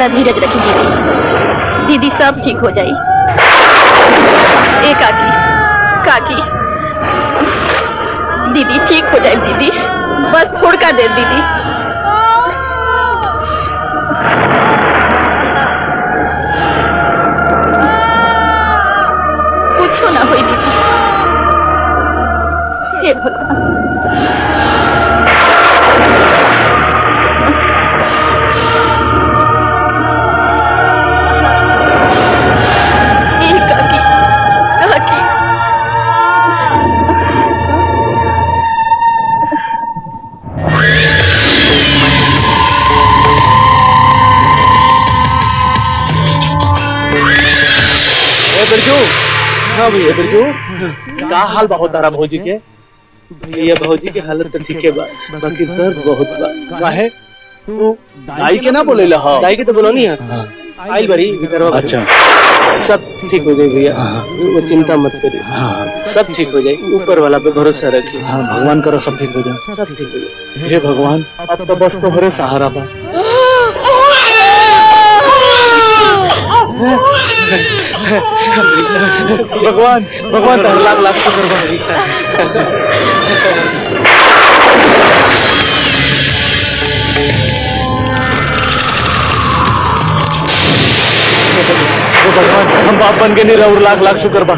थोड़ा धीरज रखी दीदी दीदी सब ठीक हो जाए ए, काकी काकी। दीदी, ठीक हो जाए दीदी। बस थोड़का दे, दीदी। हाँ भैया बिरजू का हाल बा तारा भौजी के भैया भौजी के हालत तो ठीक है बाकी दर्द बहुत बा। काहे तू दाई के ना बोले ला दाई के तो बोलोनी है? आइल बड़ी भीतर अच्छा। सब ठीक हो जाए भैया। वो चिंता मत करिए सब ठीक हो जाए ऊपर वाला पे भरोसा रखिए हाँ भगवान करो सब ठीक हो जाए। सब ठीक हो जाए हे भगवान अब तो बस तोहरे सहारा बा। भगवान भगवान तार लाख लाख शुक्र हे भगवान हम बाप बन के नहीं रहो लाख लाख शुक्र बा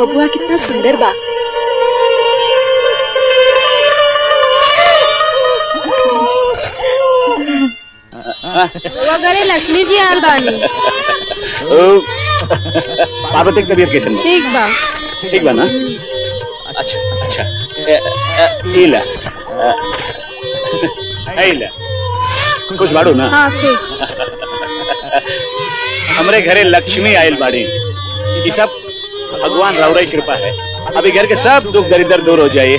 बबुआ कितना सुंदर बा वगैरह लक्ष्मी जी आल बानी पार्वती की तबीयत कैसे ठीक बा। ठीक बा ना? अच्छा अच्छा। ए, ए, ई ला। ए, ए, ई ला। कुछ बाड़ू ना? हाँ ठीक। हमरे घरे लक्ष्मी आयल बाड़ी। ये सब भगवान राउराई कृपा है। अभी घर के सब दुख दरिद्र दूर हो जाए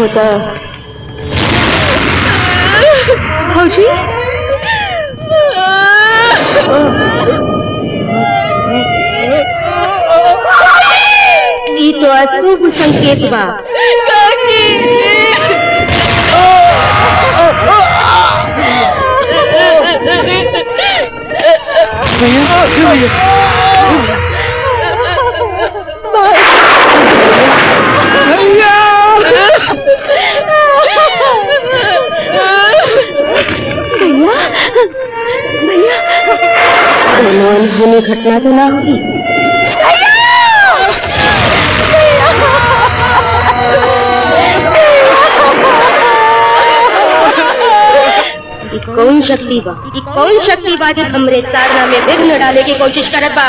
होता भौजी ई तो अशुभ संकेत बा भैया अनहोनी घटना तो ना होगी कौन शक्ति बा कौन शक्ति बा जो हमरे साधना में विघ्न डाले की कोशिश करत बा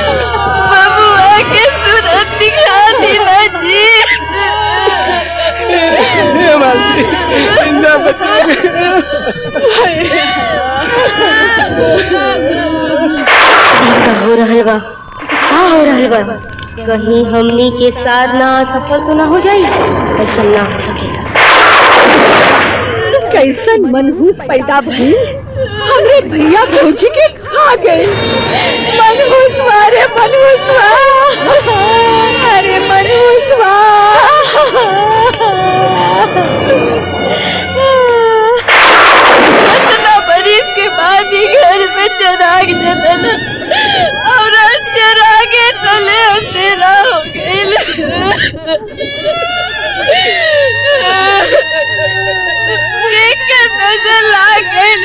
बबुआ के सूरत दिखा दी ना जी ई का हो रहल बा का हो रहल बा कहीं हमनी के साधना सफल तो ना हो जाई ऐसा ना हो सकेला कैसन मनहूस पैदा भई? हमरे भैया भौजी के खा गए। मनहूसवा रे मनहूसवा अरे मनहूसवा इतना बरिस के बाद ही घर में चराग जलन और चरागे तले अंधेरा हो लाग गई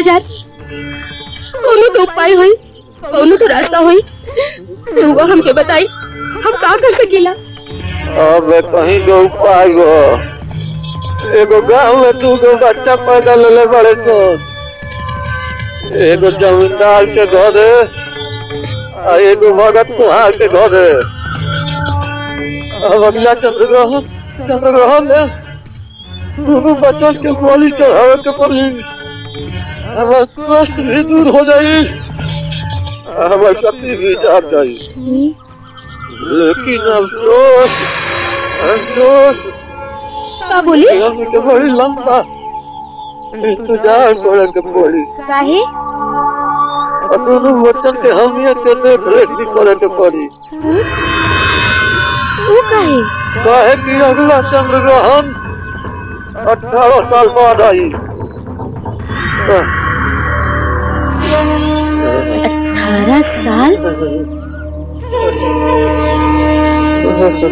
देखल जात कोनो तो उपाय होई, कौनो तो रास्ता होई। रुआ हमके बताई, हम का कर सकीला अब कहीं जो उपाय गो एगो गाँव में दू गो बच्चा पैदा लेले बड़े तो। एगो जमींदार के घरे आ एगो भगत कुहार के घरे अब अगला चंद्रग्रहण चंद्रग्रहण में बच्चों के गोली चढ़ावे के पड़ी। भी दूर हो जाई हमार शक्ति भी जाग जाई लेकिन अफसोस अफसोस। का बोली? के बड़ी लंबा। इंतज़ार करे के पड़ी काहे दोनों बच्चन के हम ये के देख रेख भी करे के पड़ी। वो काहे? काहे कि अगला चंद्र ग्रहण अठारह साल बाद आई। अठारह साल?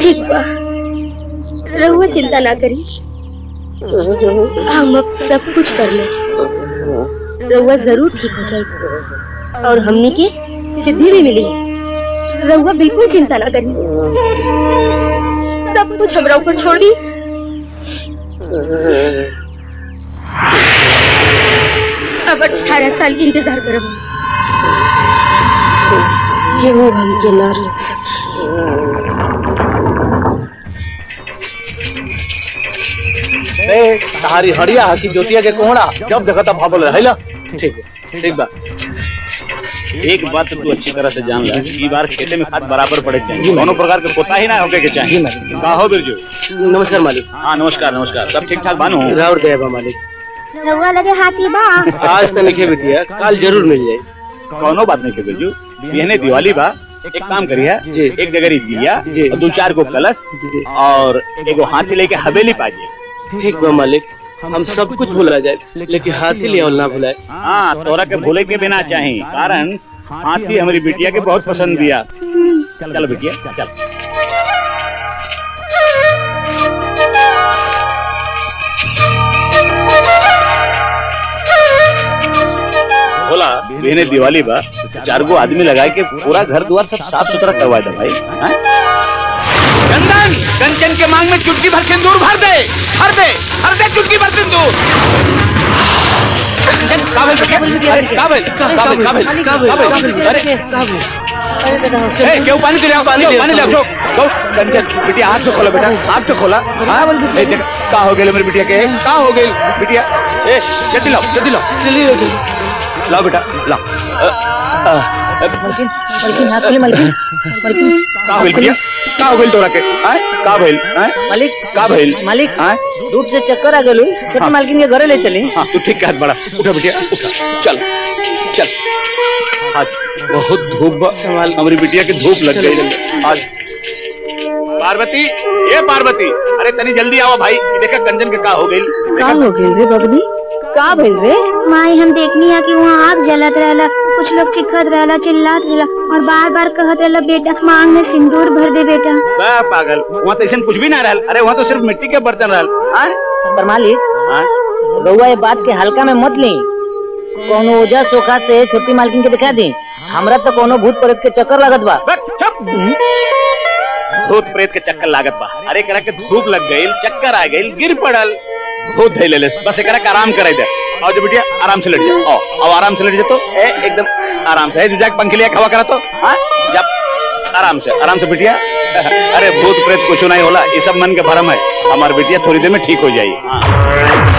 ठीक बा। चिंता ना करी। हम अब सब कुछ कर ले। रहुआ ज़रूर ठीक हो जाएगी। और हमने के सिद्धि भी मिली रहुआ, बिल्कुल चिंता ना करी। सब कुछ हमरा ऊपर छोड़ दी। अब अठारह साल की इंतज़ार करब केहू हमके ना रोक सकी ए तारी हड़िया की ज्योतिया के कोहड़ा? जब देखा तब भागल रहे ला ठीक है ठीक बा एक बात तो तू अच्छी तरह से जान ले ई बार खेते में खाद बराबर पड़े चाहिए। दोनों प्रकार के पोता ही ना होके के चाहिए। का हो बिरजू। नमस्कार मालिक। हाँ नमस्कार नमस्कार। सब ठीक ठाक बानू? राउर दया मालिक। रहुआ लगे हाथी बा। आज तो लिखे बिटिया कल ज़रूर मिल जाए कौनो बात नहीं के बिरजू बिहने दिवाली बा। एक काम करिए जी। एक जगह दिया जी। दो चार गो कलश जी। और एगो हाथी लेके हवेली पाजे ठीक बा मालिक हम सब कुछ भुला जाए लेकिन हाथी ले ना भुलाए। हाँ तोरा के भूले के बिना चाहिए कारण हाथी हमारी बिटिया के बहुत पसंद दिया। चल बिटिया चल। बोला बिहने दिवाली बा चार गो आदमी लगाए के पूरा घर द्वार सब साफ़ सुथरा करवा दे भाई हाँ? चंदन कंचन के मांग में चुटकी भर सिंदूर भर दे भर दे भर दे चुटकी भर सिंदूर काबिल काबिल काबिल काबिल काबिल काबिल अरे क्यों पानी ले पानी पानी ले कंचन बिटिया आँख तो खोला बेटा आँख तो खोला हाँ का हो गया मेरी बिटिया के का हो गए बिटिया ए जल्दी लाओ जल्दी लाओ जल्दी लाओ बेटा लाओ अ, अ, अ, का बिटिया का गइल तोरा के? आय का भइल आय मालिक का भइल मालिक आय। धूप से चक्कर आ गलू छोटी हाँ। मालकिन के घरे ले चली। हाँ तू ठीक कहत बड़ा। उठा बिटिया उठा। चल चल। आज बहुत धूप बा। हमारी बिटिया के धूप लग गई आज। पार्वती ये पार्वती। अरे तनी जल्दी आओ भाई। देखा कंजन के का हो गई का हो गई रे बबनी का भइल रे माई हम देखनी है कि वहाँ आग जलत रहला कुछ लोग चिखत रहला चिल्लात रहला और बार बार कहत रहला बेटा मांग में सिंदूर भर दे बेटा। बा पागल वहाँ तो ऐसा कुछ भी ना रहल। अरे वहाँ तो सिर्फ़ मिट्टी के बर्तन रहल। पर मालिक आय? रउआ ये बात के हल्का में मत ली। कोनो ओझा सोखा से छोटी मालकिन के दिखा दी। हमरा तो कोनो भूत प्रेत के चक्कर लागत बा। भूत प्रेत के चक्कर लागत बा। अरे करा के धूप लग गई चक्कर आ गई गिर पड़ल। धैले बस एक आराम करे बिटिया, आराम से लेट जाओ। आराम से लेट जा तो एकदम आराम से। जाके पंखे लिया खबा करा तो। हाँ? जब, आराम से आराम से बिटिया। अरे, भूत प्रेत कुछ नहीं होला, ये सब मन के भरम है। हमारी बिटिया थोड़ी देर में ठीक हो जाएगी।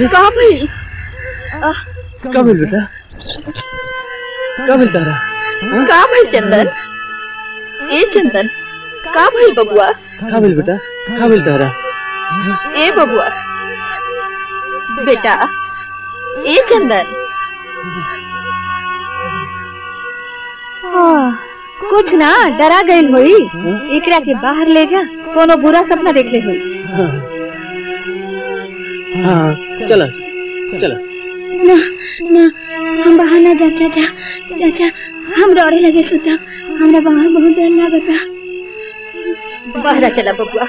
हाँ। का भई कब बेटा? कब तारा का भई चंदन? ए चंदन का भई बबुआ? कब बेटा? कब तारा ए बबुआ। बेटा ए चंदन। कुछ ना डरा गई हुई। एकरा के बाहर ले जा कोनो बुरा सपना देख ले हुई हाँ चला चला। ना ना हम बाहर ना जा चाचा चाचा हम डरे लगे सुता हमरा बाहर बहुत डर लागता। बहरा चला बबुआ।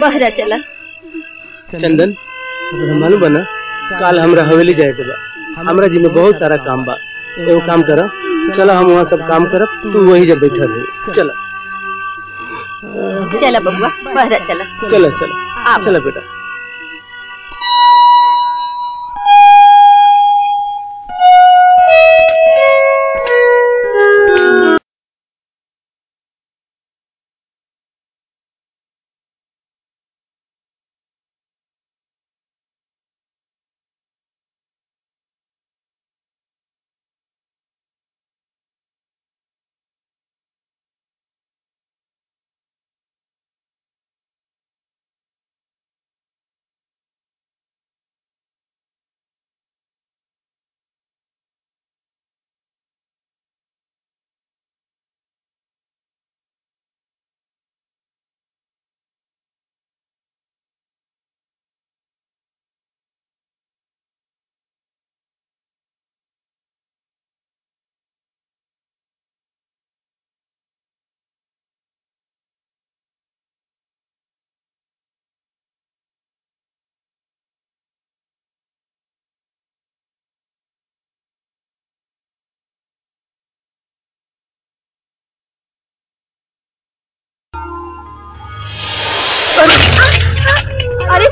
बहरा चला। चंदन मालूम बा ना? काल हमरा हवेली जाए के बा। हमरा जी में बहुत सारा काम बा। एगो काम कर चला हम वहाँ सब काम करब तू वही जब बैठल रही। चला। चला बबुआ। बहरा चला। चला चला। चला बेटा।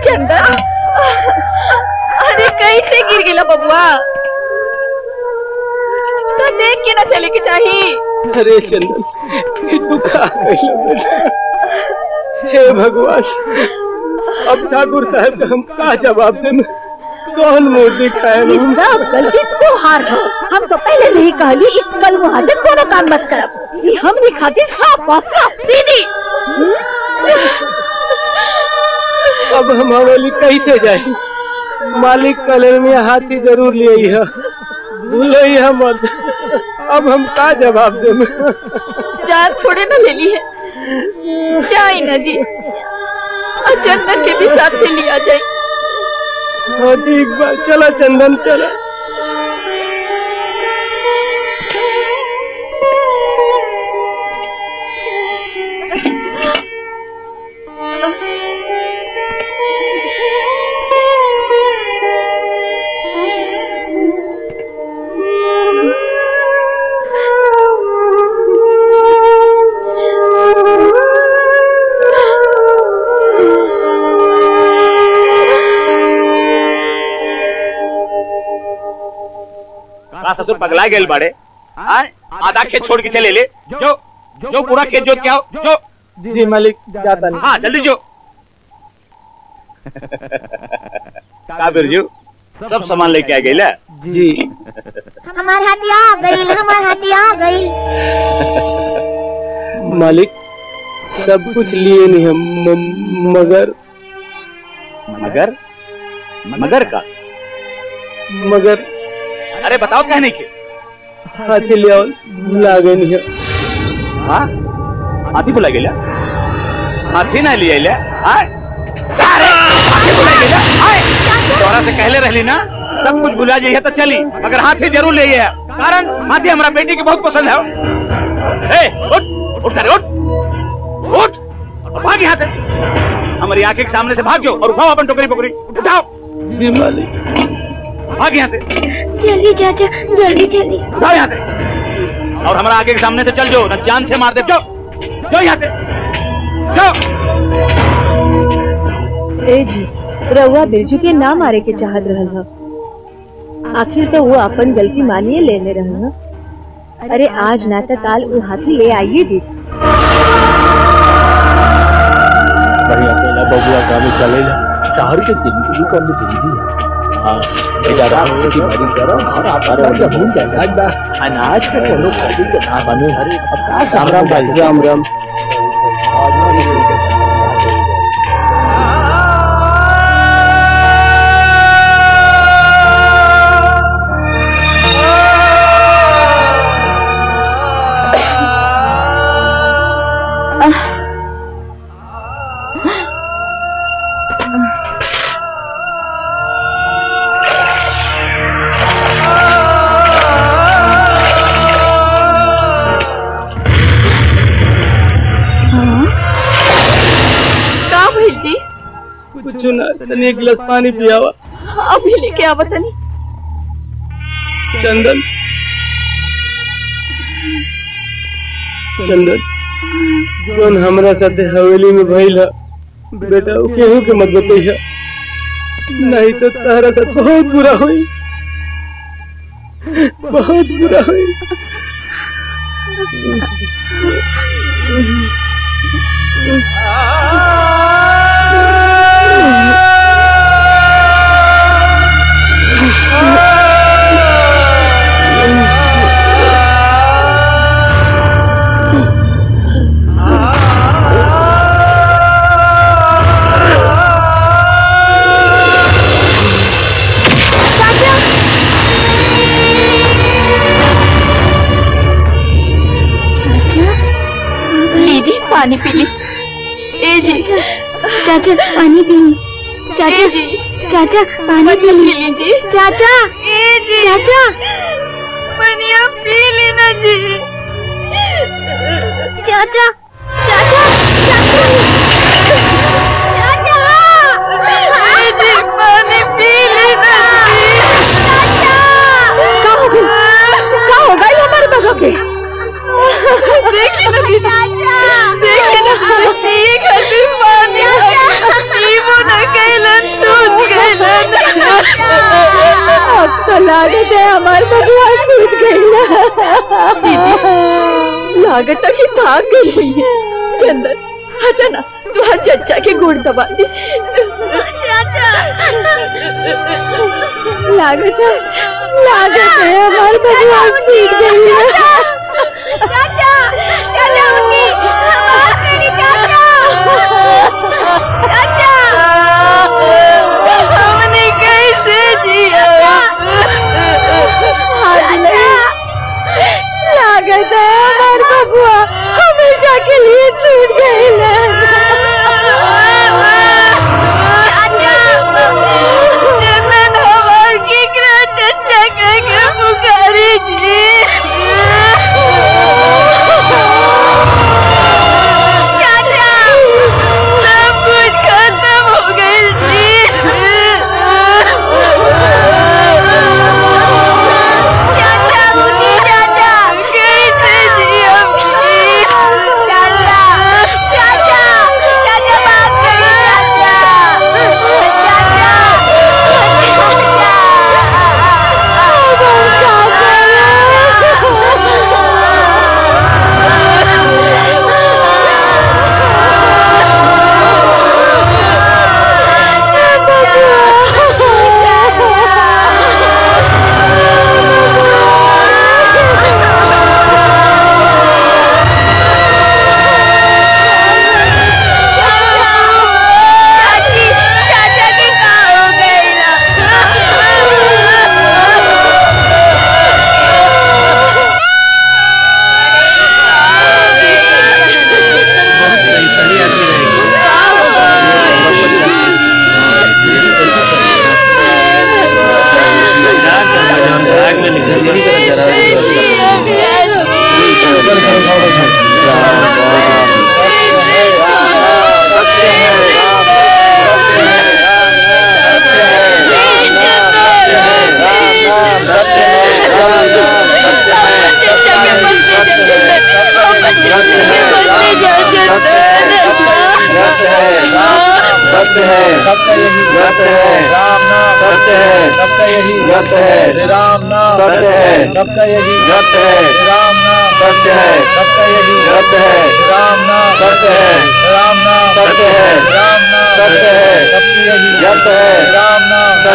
अरे चंदा अरे कैसे गिर गिला बबुआ? तो देख के ना चले के चाहिए अरे चंदन का हे भगवान अब ठाकुर साहब का हम का जवाब दें कौन मुँह दिखाए गलती तो हार हो। हम तो पहले नहीं कहली इस कल मुहाजिर कोनो काम मत करब हमनी खातिर साफ़ साफ़ सीधी। अब हम हवेली कैसे जाए? मालिक कलर में हाथी ज़रूर लिए है भूलो मत। अब हम का जवाब दे जान थोड़े ना ले ली है। जाए ना जी। चंदन के भी साथ से लिया जाए। हाँ ठीक बात चला चंदन चला। ससुर पगला गेल बाड़े। आधा खेत छोड़ के चले ले। जो जो पूरा खेत जोत के आओ जो। जी मालिक जाता नहीं। हाँ जल्दी जो। का बिरजू सब सामान लेके आ गई ला। जी। हमार हाथी आ गई हमार हाथी आ गई। मालिक सब कुछ लिए नहीं हम म- मगर। मगर? मगर का? मगर अरे बताओ कहने के। हाथी ले भुला गए हाँ? हाथी बुला हाथी ना लिया ले? हाँ हाथी बुला तोरा से कहले रहली ना सब कुछ भुला जाइए तो चली। मगर हाथी ज़रूर ले आइए। कारण हाथी हमारा बेटी के बहुत पसंद है। ए उठ उठ करे उठ। उठ। और भाग से। हमारी आँखें के सामने से भाग जाओ और उठाओ अपन टोकरी पकड़ी उठाओ। जी मालिक। भाग यहाँ से जल्दी चाचा जल्दी जल्दी। उठाओ यहाँ से और हमारा आगे के सामने से चल जाओ न जान से मार दे। जाओ जाओ यहाँ से। जाओ। ए जी रउआ बिरजू के ना मारे के चाहत रहल ह। आखिर तो वो अपन गलती मानिए लेने रहल ह। अरे आज ना तो काल वो हाथी ले आइए दी बढ़िया पहला बबुआ काम चले शहर के ज़िंदगी कौन ज़िंदगी है हाँ अनाज का कभी के राम राम। भाई राम राम। तनी एक गिलास पानी पियावा। अभी लेके आवा तनी चंदन। चंदन जोन हमरा साथे हवेली में भइल है बेटा केहू के मत बतैया नहीं तो तारा साथ बहुत बुरा हुई। बहुत बुरा हुई। लीजिए पानी पी ली ए जी। चाचा पानी पी ली चाचा चाचा पानी पी ली लीजिए चाचा ए जी। चाचा। पनिया पी लेना जी। चाचा चाचा चाचा। ए लागत है हमारे भगवान टूट गई लागत है कि भाग गई है चंदन हटा ना तू हर चच्चा के गुड़ दबा दी लागत है लागत है हमारे भगवान टूट गई है लागत है हमारे बबुआ हमेशा के लिए टूट गई चंदन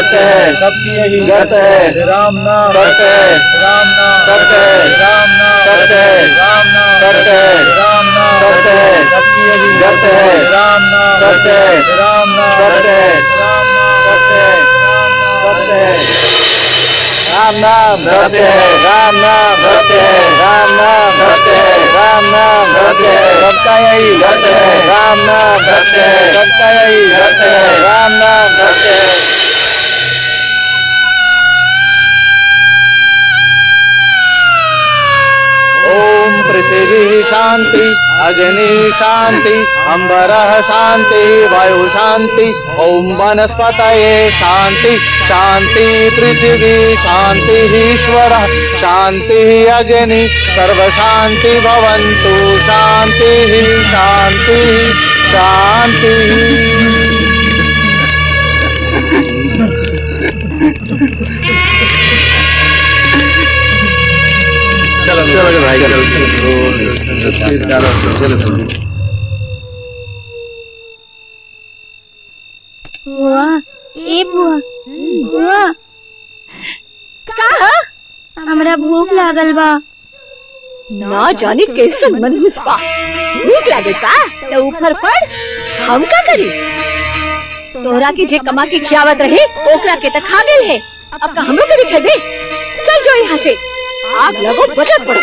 सत्य है सबकी यही सत्य है राम नाम सत्य है राम नाम सत्य है राम नाम सत्य है राम नाम सत्य है राम नाम सत्य है सबकी यही सत्य है राम नाम सत्य है राम नाम सत्य है राम नाम सत्य है सत्य है राम नाम सत्य है राम नाम सत्य है राम नाम सत्य है राम नाम सत्य है सबका यही सत्य है राम नाम सत्य है सबका यही सत्य है राम नाम सत्य है पृथिवी शांति, अग्नि शांति, अंबर शांति, वायु शांति, ओम वनस्पत शांति शांति पृथ्वी, शांति ईश्वर, शांति अग्नि सर्व शांति शांति शांति शांति। हमरा भूख लागल बा ना जाने कैसे मन बा भूख लागे का तो ऊपर पड़ हम का करी? तोरा के जे कमा के खियावत रहे, ओकरा के त खा गेल है। अब का हमरो के भी खेबे चल जो यहाँ से। आग लगो बचत पड़ो।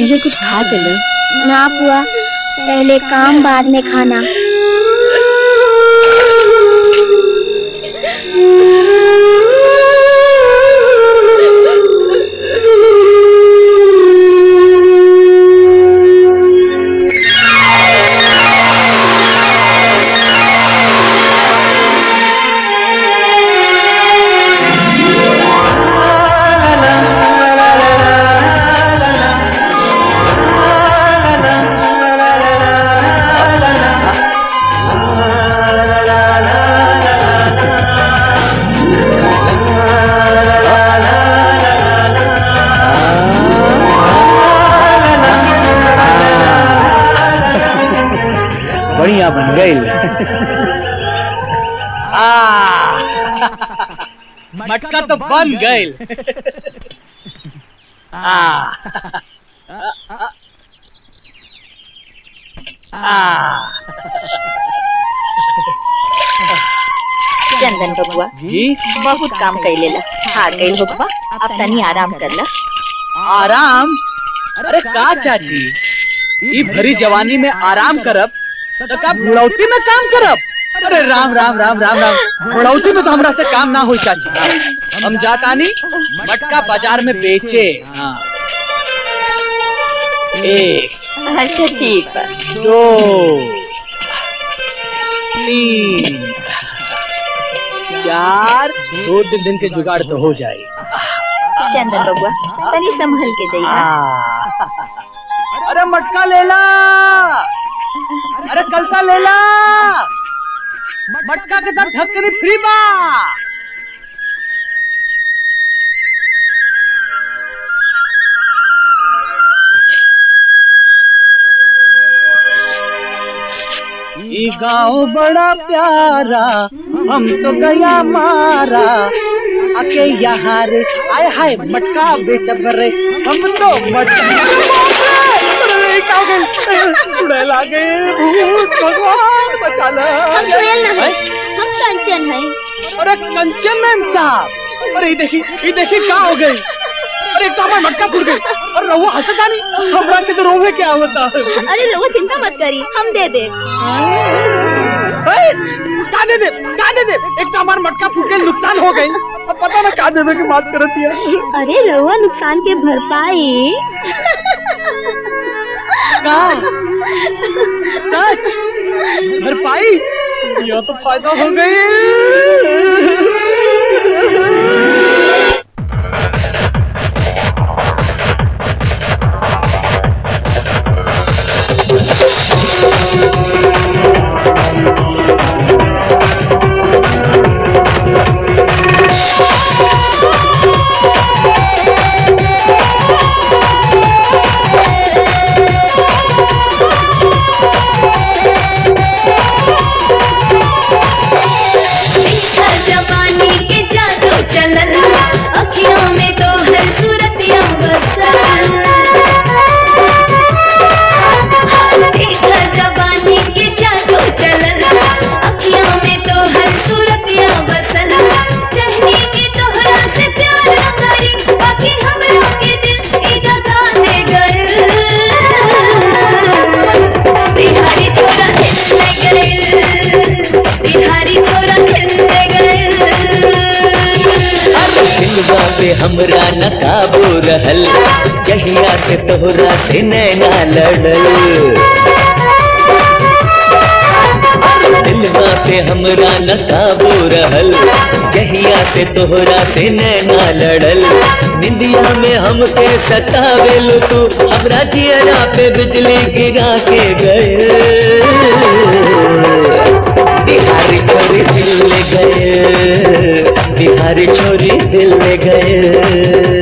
पहले कुछ खा तो ले ना पुआ पहले काम बाद में खाना। बन गई आ आ चंदन बबुआ बहुत काम कैले ला हार गई बबुआ अब तनी आराम कर ला। आराम? अरे का चाची? ई भरी जवानी में आराम करब तो का बुढ़ौती में काम करब। अरे राम राम राम राम। राम बुढ़ौती में तो हमरा से काम ना हो चाची। हम जातानी मटका बाज़ार में बेचे। हाँ। एक अच्छा ठीक दो तीन चार दो तीन दिन के जुगाड़ तो हो जाए चंदन बबुआ तनी संभल के जाइए। अरे मटका ले ला। अरे कलता ले ला। मटका के साथ ढक्कनी फ्री बा गाँव बड़ा प्यारा हम तो गया मारा। अके यहाँ रे आय हाय मटका बेचब रे हम तो कंचन है अरे कंचन मैम साहब। अरे ये देखी ये देखी का हो गई अरे तो हमारा मटका फूट गई और रहुआ हंसता नहीं। हमरा के तो रोवे क्या होता अरे लोगों चिंता मत करी। हम दे दे। का दे दे का दे दे। एक तो हमारा मटका फूट गई नुकसान हो गई। अब पता ना का देवे की बात करत है। अरे रहुआ नुकसान के भरपाई। सच? भरपाई? यह तो फ़ायदा हो गई। पे हमरा न काबू रहल। जहिया से तोहरा से नैना लड़ल दिलवा पे हमरा न काबू रहल। जहिया से तोहरा से नैना लड़ल निंदिया में हमके सतावेल तू। हमरा जियरा पे बिजली गिरा के गए। बिहारी छोरी दिल ले गए बिहारी छोरी दिल ले गए।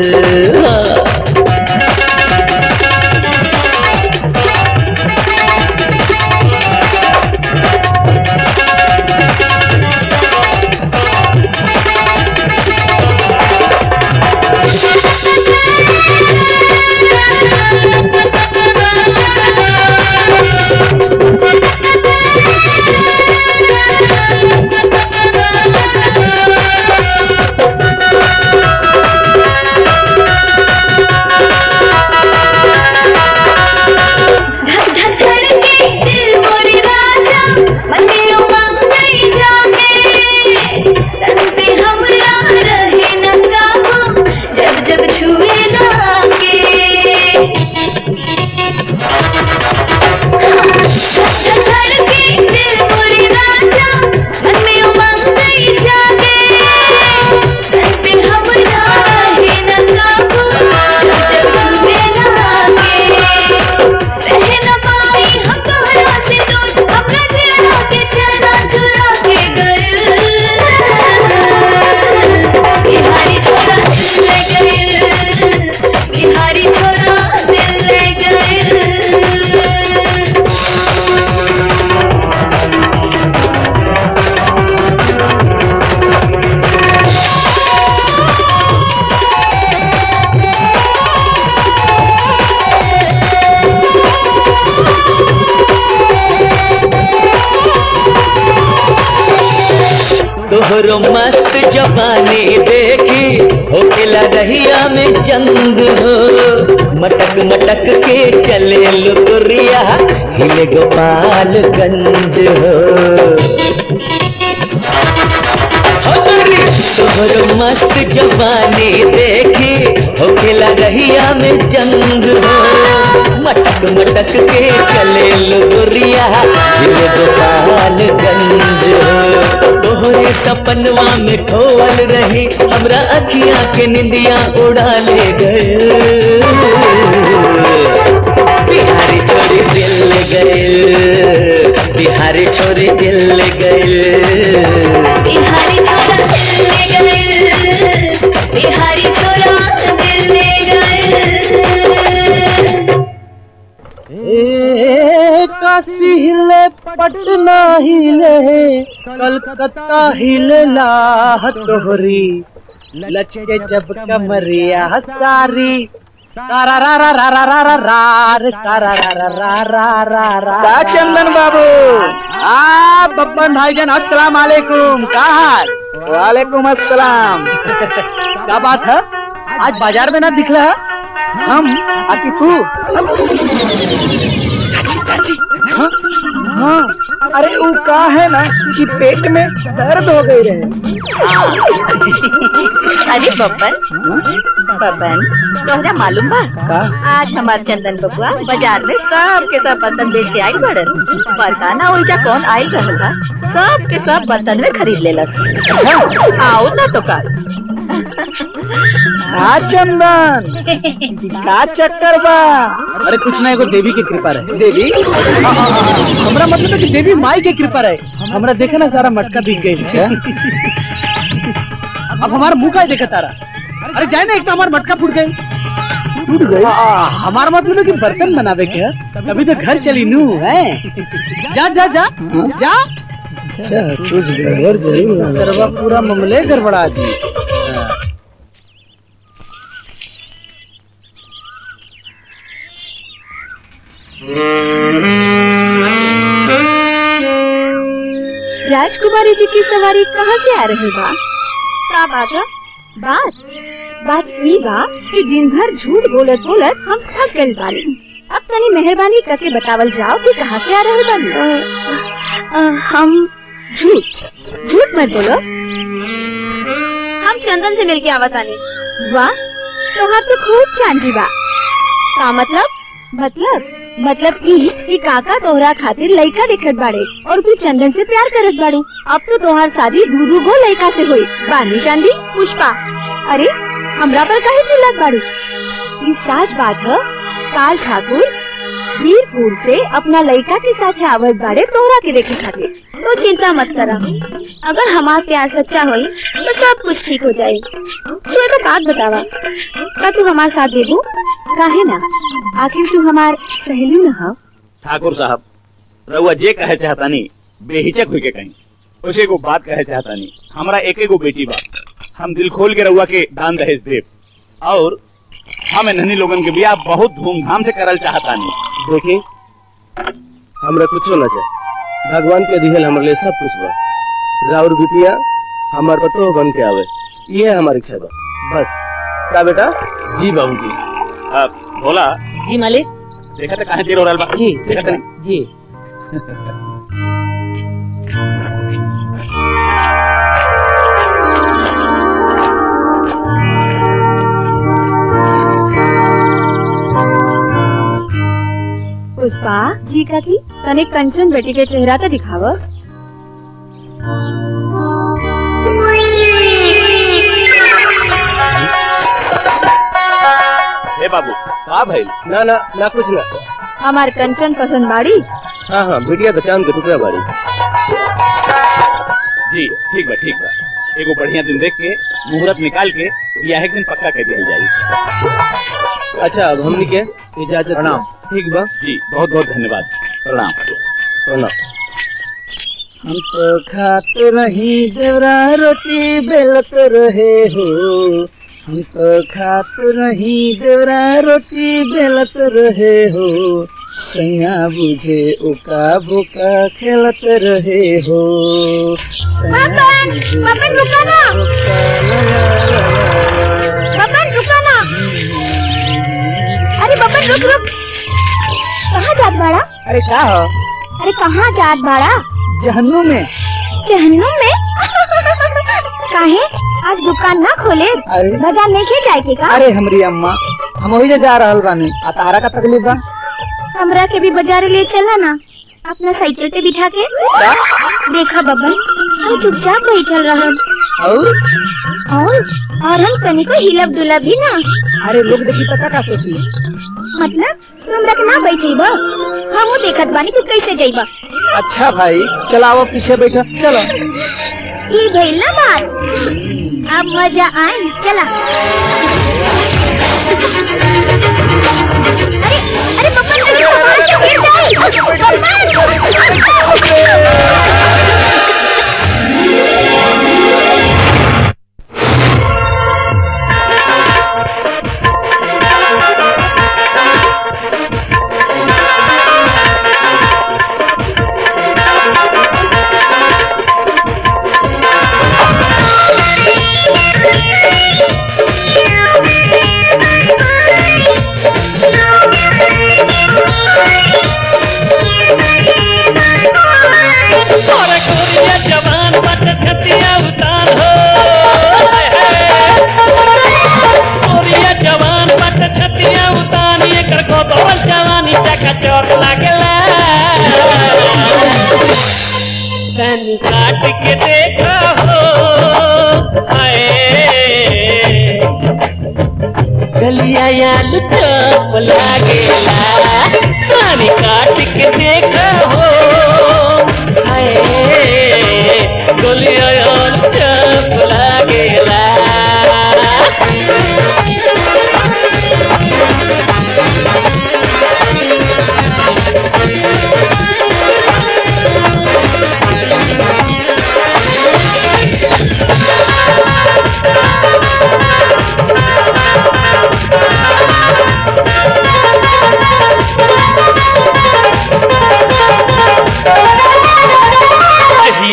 तोहरो मस्त जवानी देखी, होकेला रहिया में जंग हो। मटक मटक के चले लुकुरिया हिले गोपालगंज हो। तोहरो मस्त जवानी देखी, होकेला रहिया में चंद हो। मटक मटक के चले लुकुरिया हिले गोपालगंज हो तोहरे सपनवा में खोल रही, हमरा अखिया के निंदिया उड़ा ले गए। बिहारी छोरी दिल गए, बिहारी छोरी दिल गए। बिहारी छोरा दिल गए। झांसी हिले पटना हिले कलकत्ता हिले लाह तोहरी लचके जब कमरिया सारी चंदन बाबू आप बब्बन भाईजन अस्सलाम वालेकुम का हाल वालेकुम अस्सलाम क्या बात है आज बाज़ार में ना दिखला हम आती तू 赶紧！啊！हाँ, अरे वो का है ना कि पेट में दर्द हो गई रहे? अरे बब्बन बब्बन तोहरा मालूम बा? का? आज हमार चंदन बबुआ बाज़ार में सब के सब बर्तन बेच के आई बड़न। पता ना उल्टा कौन आयल रहल था सब के सब बर्तन में खरीद लेलक। आओ ना तो का का चंदन। का चक्कर बा? अरे कुछ ना एगो देवी की कृपा रहे। देवी? आ, हमरा मतलब है कि देवी माई के कृपा रहे। हमारा देखे ना सारा मटका बिक गई अब हमारा मुँह का देखा तारा अरे जाए ना एक तो हमारा मटका फूट गई टूट गई हमारा मतलब है कि बर्तन बनावे के है। तभी तो घर चली नू है। जा जा जा। जा। अच्छा कुछ गड़बड़ ज़रूर सर्वा पूरा मामले गड़बड़ा दी। राजकुमारी जी की सवारी कहाँ से आ रही बा? का बात। है बात बात ई बा कि दिन भर झूठ बोलत बोलत हम थक गए बानी। अब तनी मेहरबानी करके बतावल जाओ कि कहाँ से आ रहे बानी। हम झूठ? झूठ मत बोलो। हम चंदन से मिलके आवत आनी। वाह तोहार तो खूब चांदी बा। का मतलब? मतलब? मतलब की, कि काका तोहरा खातिर लड़का देखत बाड़े और तू चंदन से प्यार करत बाड़ू। अब तो तोहार शादी दू दू गो लड़का से हुई। बानी चांदी, पुष्पा। अरे, हमरा पर काहे चिल्लत बाड़ू? ई सच बात है, काल ठाकुर वीरपुर से अपना लड़का के साथ आवत बाड़े तोहरा के देखे खातिर तो चिंता मत करा। अगर हमार प्यार सच्चा होई तो सब कुछ ठीक हो जाए। तू एगो बात बतावा। का तू हमार साथ देबू काहे ना? आखिर तू हमार सहेली न हो। ठाकुर साहब रउआ जे कहे चाहतानी बेहिचक हुई के कहीं। उसे को बात कहे चाहतानी हमारा एक एगो बेटी बा। हम दिल खोल के रउआ के दान दहेज देव और हम नन्ही लोगन के बियाह बहुत धूमधाम से करल चाहतानी देखी हमरा कुछो न चाहे। भगवान के दिहल हमरे लिए सब कुछ बा। राउर बिटिया हमार पतो बन के आवे। ये हमारी इच्छा बा। बस। का बेटा? जी बाबूजी। अब बोला जी मालिक। देखा तो कहाँ देर हो रहा बा। जी। देखा तनी जी। पुष्पा जी का की तने कंचन बेटी के चेहरा तो दिखाव। हे बाबू का भइल? ना ना ना कुछ ना। हमार कंचन पसंद बाड़ी? हाँ हाँ बिटिया तो चाँद के टुकड़ा बाड़ी। जी ठीक बा ठीक बा। एगो बढ़िया दिन देख के मुहूर्त निकाल के बियाह एक दिन पक्का कर दिया जाए अच्छा अब हमनी के इजाज़त प्रणाम। ठीक बा जी बहुत बहुत धन्यवाद। प्रणाम। प्रणाम। हम तो खाते रही देवरा रोटी बेलत रहे हो। हम तो खाते रही देवरा रोटी बेलत रहे हो। सैया बुझे उका बुका खेलत रहे हो। ना अरे बबन रुक रुक। कहाँ जात बाड़ा? अरे का हो? अरे कहाँ जात बाड़ा? जहन्नुम में। जहन्नुम में? काहे? आज दुकान ना खोले। अरे। बाज़ार नहीं जाए के का? अरे हमरी अम्मा हम वही जा रहा बानी। आ तारा का तकलीफ़ बा। हमरा के भी बाज़ार ले चला ना। अपना साइकिल पे बिठा के। दा? देखा बबन हम चुपचाप बैठल रहल और? और? और हम तनी को हिलब डुलब भी ना। अरे लोग देखी पता का सोची? मतलब तू हमरा के ना बैठी बा हम देखत बानी तू कैसे जाइबा अच्छा भाई चलो आओ पीछे बैठो चलो ई भइल ना बात अब मज़ा आई चला अरे अरे पप्पा देखो बाहर से गिर अरे काट के देखा हो आए गलिया याल चौक लागेला पानी काट के देखा हो आए गलिया याल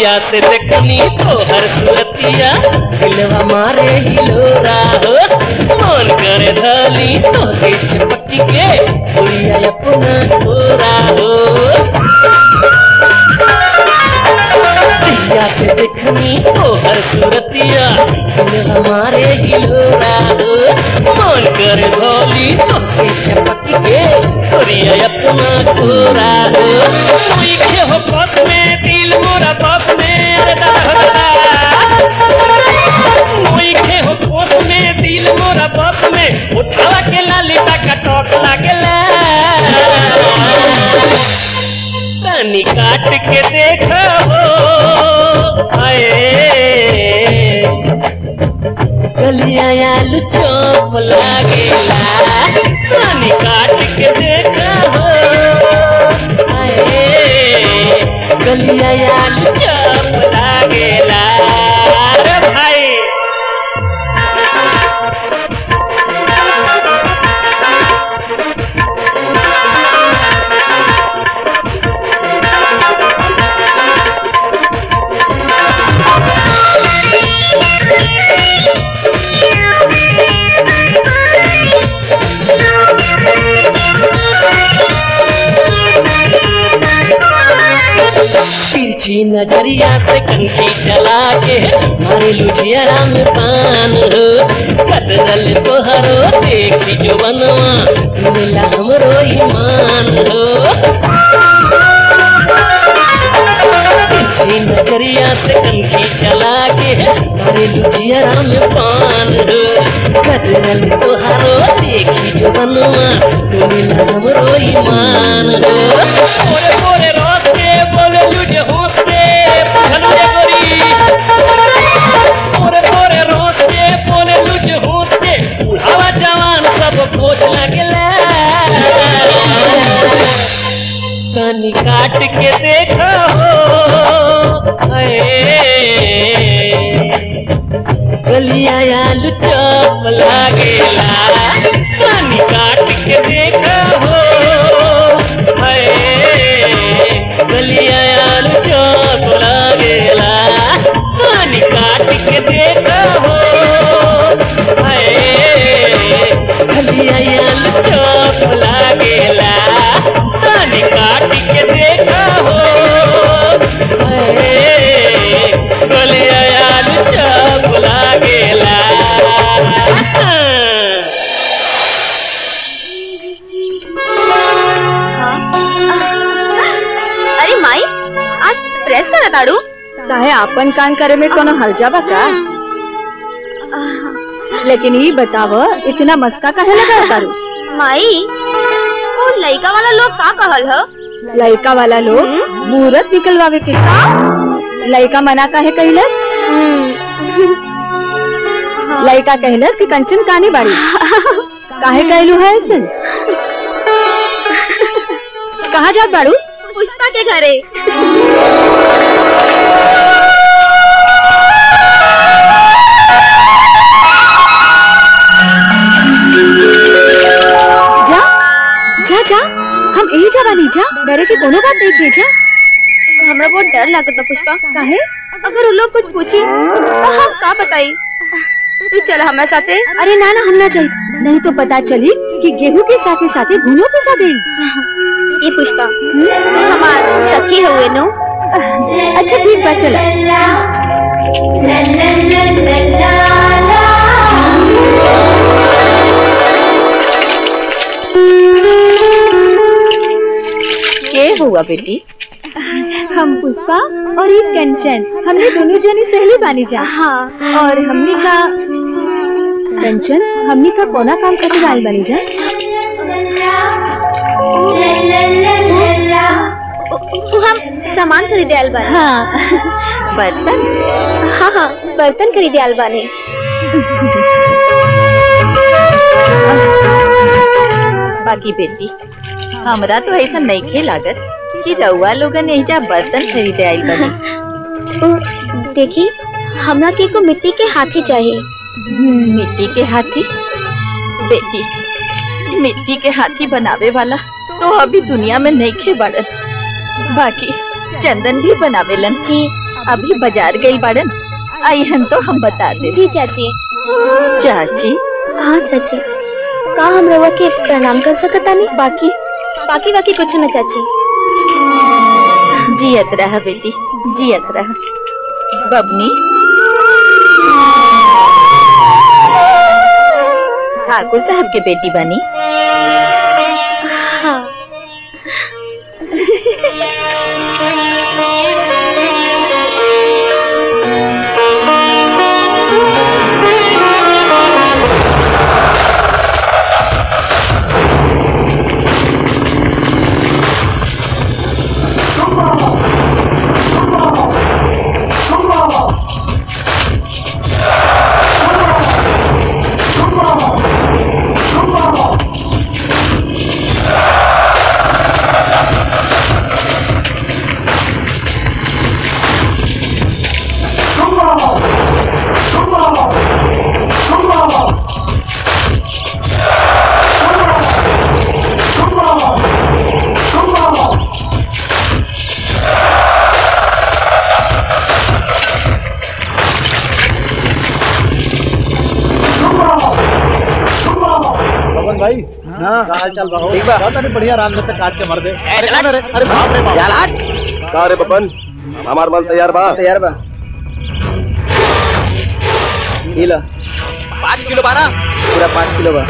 अहिया से देखनी तो हर सुरतिया दिलवा मारे हिलोरा हो मन करे धली तो छपकी के उड़िया अपना छोरा हो। अहिया से देखनी तो हर सुरतिया दिलवा मारे हिलोरा हो मन करे धली तो छपकी के उड़िया अपना छोरा हो। के हो पथ काट के देखो आए गलिया आलू चौप लागेला नज़रिया से कंठी चला के मारे लुझिया में पान हो। कदरल तोहरो देखी जो बनवा मिला हमरो ईमान हो। नज़रिया से कंठी चला के मारे लुझिया में पान हो। कदरल तोहरो देखी जो बनवा मिला हमरो ईमान हो। काट के देखो गलिया आलू चौप लागेला पानी काट के देखो आपन कान करे में कोनो हलजा बा का लेकिन ये बताव इतना मस्का काहे लगा तारू माई वो लड़का वाला लोग का कहल ह? लड़का वाला लोग मुहूर्त निकलवावे के का? लड़का मना काहे कहलस लड़का कहलस कि कंचन कानी बाड़ी काहे कहलू है ऐसे? कहाँ जात बाड़ू पुष्पा के घरे। हम यही जा बानी जा डरे के कोनो बात नहीं के जा हमरा बहुत डर लागत पुष्पा। काहे? अगर उन लोग कुछ पूछी तो हम का बताई? तू चल हमारे साथे। अरे ना ना हम ना चाहिए नहीं तो पता चली कि गेहूँ के साथे साथे घुनो पे सा गई ये पुष्पा तू हमार सखी हुए नो। अच्छा ठीक बात चला। के हुआ बेटी। हम पुष्पा और ये कंचन हमने दोनों जनी सहेली बानी जा हाँ। और हमने का कंचन हमने का कोना काम करके आइल बानी जा हम सामान खरीदे आयल बानी हाँ। बर्तन? हाँ हाँ बर्तन खरीदे आयल बानी बाकी बेटी हमरा तो ऐसा नहीं खे लागत कि रउआ लोगन एजा बर्तन खरीदे आइल बनी। देखी हमरा के को मिट्टी के हाथी चाहिए मिट्टी के हाथी? बेटी मिट्टी के हाथी बनावे वाला तो अभी दुनिया में नहीं खे बड़न। बाकी चंदन भी बनावेलन जी। अभी बाज़ार गई बड़न। आईहन तो हम बता दे जी चाची। चाची? हाँ चाची। का हम रवा के प्रणाम कर सकता नहीं बाकी बाकी बाकी कुछ ना चाची। जियत रहा बेटी, जियत रहा। बबनी। ठाकुर साहब के बेटी बनी। हाँ। हाल चाल रहो ठीक बा बहुत बढ़िया आराम से काट के मर दे। अरे अरे अरे बाप रे बाप। का रे बपन हमार माल तैयार बा। तैयार बा। पाँच किलो बारह पूरा पाँच किलो बा।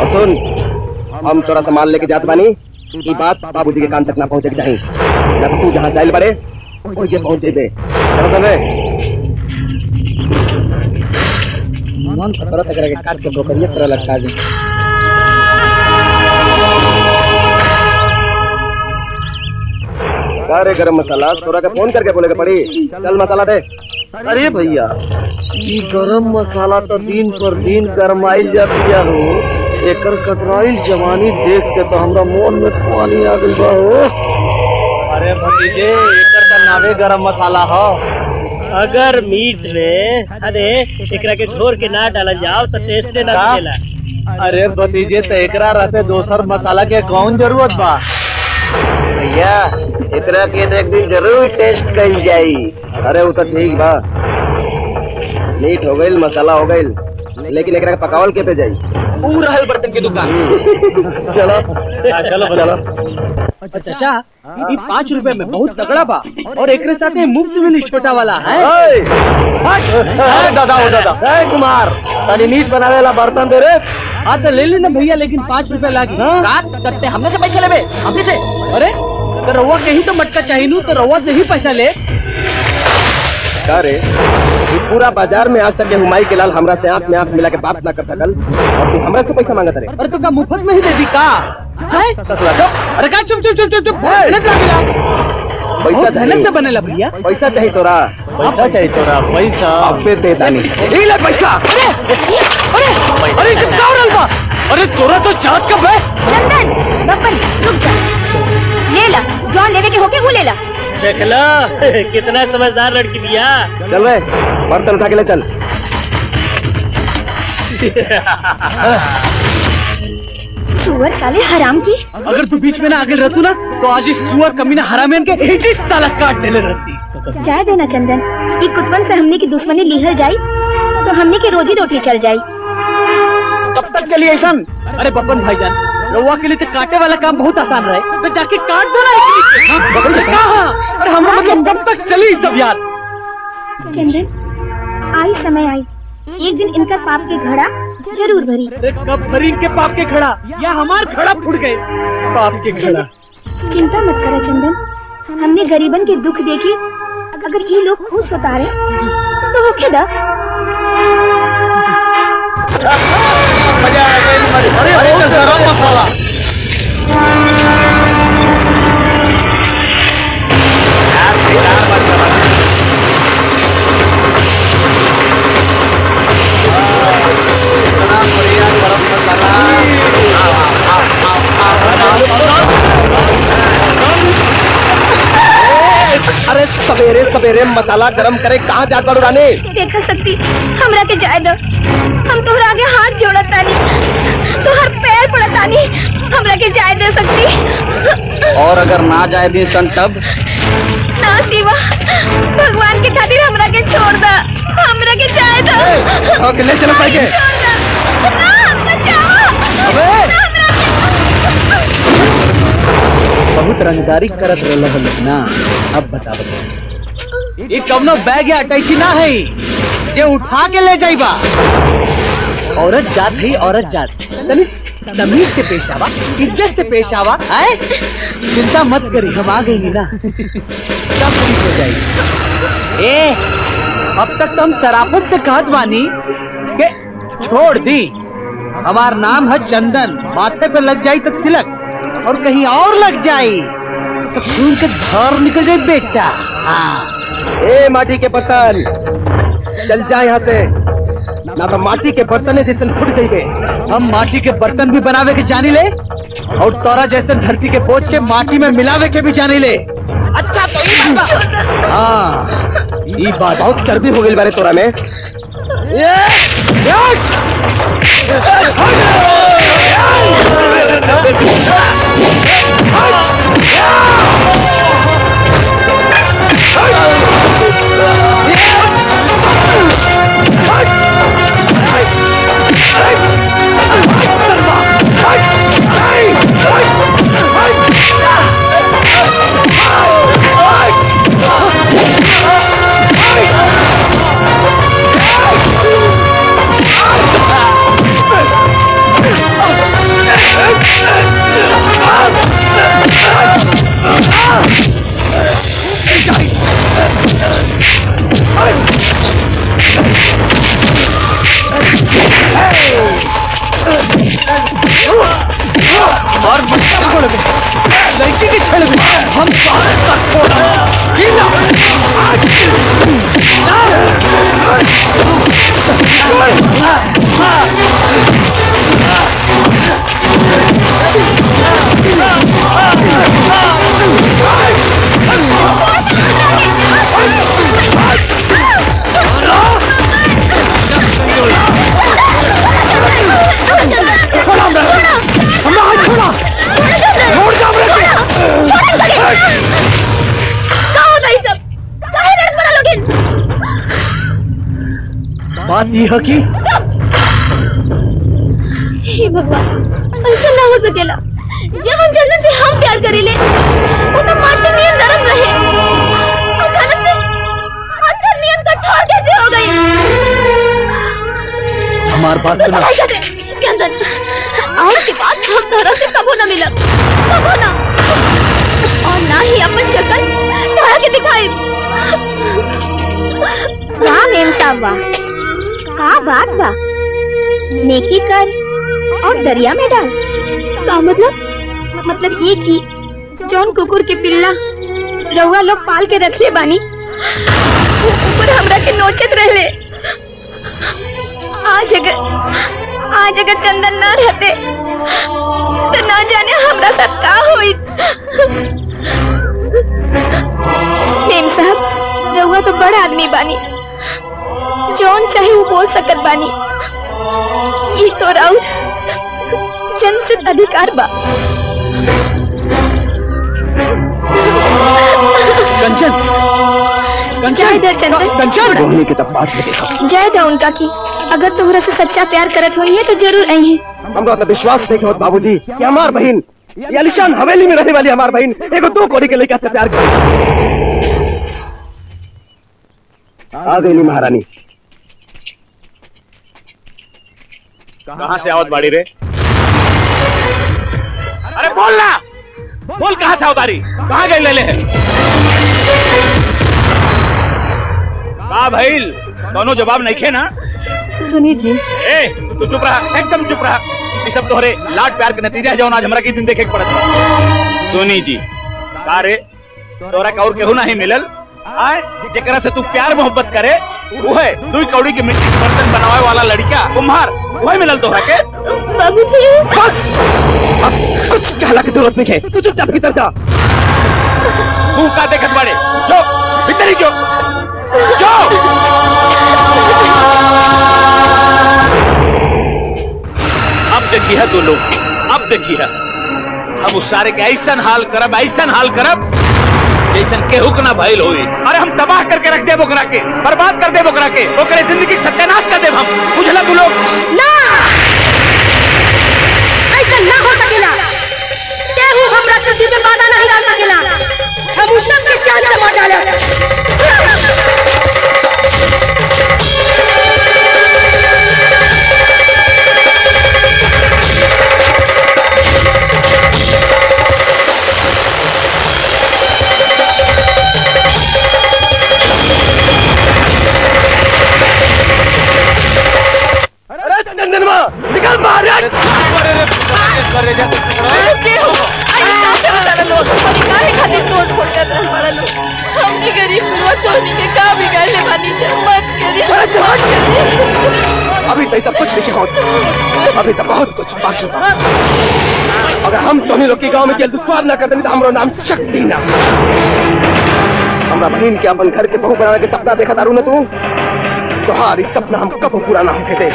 और सुन हम तोरा से माल लेके जात बानी। ई बात बाबूजी के कान तक ना पहुँचे के चाही। ना तो तू जहाँ जाइल बड़े ओजे पहुँच जेबे। चलो तबे मन करत एकरा के काट के ब्रोकरिया तरह लटका दे। का रे गरम मसाला तोरा के फ़ोन करके बोले के पड़ी चल मसाला दे। अरे भैया ई गरम मसाला तो दिन पर दिन गरमाइल जातिया हो एकर कतराइल जवानी देख के तो हमरा मन में पानी आ गइल बा हो। अरे भतीजे एकर का नावे गरम मसाला हो। अगर मीट में अरे एकरा के घोर के ना डालल जाओ तो टेस्ट ना का? मिलेला अरे भतीजे तो एकरा रहते दोसर मसाला के कौन ज़रूरत बा? भैया एकरा के एक दिन ज़रूर टेस्ट कइल जाई। अरे वो तो ठीक बा। मीट हो गइल मसाला हो गइल लेकिन एकरा पकावल के पे जाई। ऊ रहल बर्तन की दुकान। चलो। हाँ, चलो चलो। चाचा ये पाँच रुपए में बहुत तगड़ा बा और एकरे साथे मुफ़्त मिली छोटा वाला है। दादा हो दादा। ए कुमार तनी मीट बनावे वाला बर्तन दे रे। हाँ तो ले लेना भैया लेकिन पाँच रुपए लागी। बात करते हमने से पैसे लेबे हमने से। अरे तो रउआ के ही तो मटका चाहिए नू तो रउआ से ही पैसा ले। का रे? पूरा बाज़ार में आज तक ये हुमाई के लाल हमरा से आँख में आँख मिला के बात ना कर सकल। और तू हमरा से पैसा मांगत रे? अरे तुमका मुफ़्त में ही दे दी का? हैं? अरे का चुप चुप चुप चुप चुप? पैसा मेहनत से बनेला भैया। पैसा चाहिए तोरा। पैसा चाहिए तोरा पैसा। अबे दे दानी। ई ले पैसा। अरे अरे अरे क्या हो अरे तोरा तो जात कब है? चंदन बब्बन रुक जा। ले ला जॉन लेने के होके वो ले ला देख लो कितना समझदार लड़की दिया चल रे बर्तन उठा के ले चल। सुअर साले हराम की। अगर तू बीच में ना आगे रहतू ना तो आज इस सुअर कमीना हरामेन के एक ही साला काट देले रहती। जाए देना चंदन ई कुतवन से हमने की दुश्मनी लिहल जाई तो हमने की रोजी रोटी चल जाई। कब तक चली ऐसा? अरे बब्बन भाईजान रउआ के लिए तो काटे वाला काम बहुत आसान रहे। तो जाके काट दो ना एक ही। कहा अरे हमरा मतलब कब तक चली सब यार चंदन आई समय आई। एक दिन इनका पाप के घड़ा ज़रूर भरी। कब भरी इनके पाप के खड़ा या हमारे खड़ा फूट गए? पाप के खड़ा चिंता मत करो चंदन। हमने गरीबन के दुख देखे। अगर ये लोग खुश होता रहे तो होके दा अरे तो गरम मसाला अरे सवेरे सवेरे मसाला गरम करे कहाँ जात बाड़ू रानी देखा सकती हमरा के जाए दो। हम तोहरा आगे हाथ जोड़त तानी। तोहर पैर पड़त तानी। हमरा के जाए दे सकती और अगर ना जाए दिन सन तब? ना सिवा भगवान के खातिर हमरा के छोड़ दा। हमरा के जाए दो। ओके ले चलो ना बचाओ। बहुत रंगदारी करत रहल ना अब बता बता। ये कवनो बैग या अटैची ना है ये उठा के ले जाइबा। औरत जात है औरत जात। तनी तमीज से पेश आवा, इज़्ज़त से पेश आवा, आए? चिंता मत करी, हम आ गई ना। सब ठीक हो जाएगी। ए, अब तक तो हम सराफत से कहत बानी के छोड़ दी। हमार नाम है चंदन, माथे पे लग जाई तो तिलक। और कहीं और लग जाए तो खून के धार निकल जाए बेटा। हाँ। ए माटी के बर्तन। चल जा यहाँ से। ना तो माटी के बर्तन जैसे फुट जाइबे हम माटी के बर्तन भी बनावे के जानी ले और तोरा जैसे धरती के बोझ के माटी में मिलावे के भी जानी ले। अच्छा तो ये बात हाँ। ई बात बहुत चर्बी हो गई बारे तोरा में। ये, Oh! और बच्चा छोड़ दे लड़की के छेड़ में हम सारे तक छोड़ा गीला बात यह कि हे भगवान ऐसा ना हो सकेला। जब हम जन्नत से हम प्यार करेले। वो तो माटी में नरम रहे। कैसे हो गई? हमार बात सुना। चंदन आज के बाद हम तरह से कबो ना मिला कबो ना। नाही आपण शकत मला किती खाईल का मेमतांबा का बात बा नेकी कर और दरिया में डाल। का मतलब? मतलब ये की जौन कुकुर के पिल्ला रहुआ लोग पाल के रखले बानी। ऊपर हमरा के नोचत रहले आज अगर आज अगर चंदन ना रहते तो ना जाने हमरा साथ का होई मेम साहब रउआ तो बड़ा आदमी बानी। जौन चाहे वो बोल सकत बानी। ई तो राउर जन्म से अधिकार बा। कंचन जय दर चंदन। कंचन। के तब बाद में देखो। जय दा उनका की। अगर तोहरा से सच्चा प्यार करत होई है तो ज़रूर आई है हमरा तो विश्वास नहीं होत बाबूजी कि हमार बहन ये आलिशान हवेली में रहने वाली हमार बहन एगो दो कोड़ी के लड़का से प्यार कर आ गई महारानी। कहाँ से आवत बाड़ी रे? अरे बोल ना! बोल कहाँ से आवत बाड़ी? कहाँ गए ले ले का भइल? दोनों जवाब नहीं खे ना? सुनी जी। ए तू चुप रहा एकदम चुप रहा। सब तोहरे लाड प्यार के नतीजा है जौन आज हमरा के दिन देखे के पड़त सोनी जी का रे तोरा का और केहू नहीं मिलल। आए जेकरा से तू प्यार मोहब्बत करे वो है दुई कौड़ी के मिट्टी के बर्तन बनावे वाला लड़का कुम्हार वही मिलल तोहरा के? बाबूजी। कुछ कहला की ज़रूरत नहीं है तू चुपचाप भीतर जा। तू का देखत बाड़े जो भीतर ही जो। जो। अब देखिए तू लोग अब देखिए हम उस सारे के ऐसा हाल करब ऐसा हाल करब जैसन के ना भइल होई अरे हम तबाह करके रख दे बोकरा के। बर्बाद कर दे बोकरा के। ओकरे ज़िंदगी सत्यानाश कर दे हम। बुझला तू लोग। ना! ऐसा ना हो सकेला। केहू हमरा बाधा नहीं डाल सकेला। हम से डाले। हमने गरीब के का बिगाड़ने वाली मत करिए। अभी तक सब कुछ नहीं होत अभी तो बहुत कुछ बाकी अगर हम तुम्हें लोग के गाँव में जल्द स्वार न कर दें तो हमारा नाम शक्ति ना। हमरा बहन के अपन घर के बहू बनाने के सपना देखा तारू ना तू? तुम्हारी सपना हम कब पूरा ना होके दे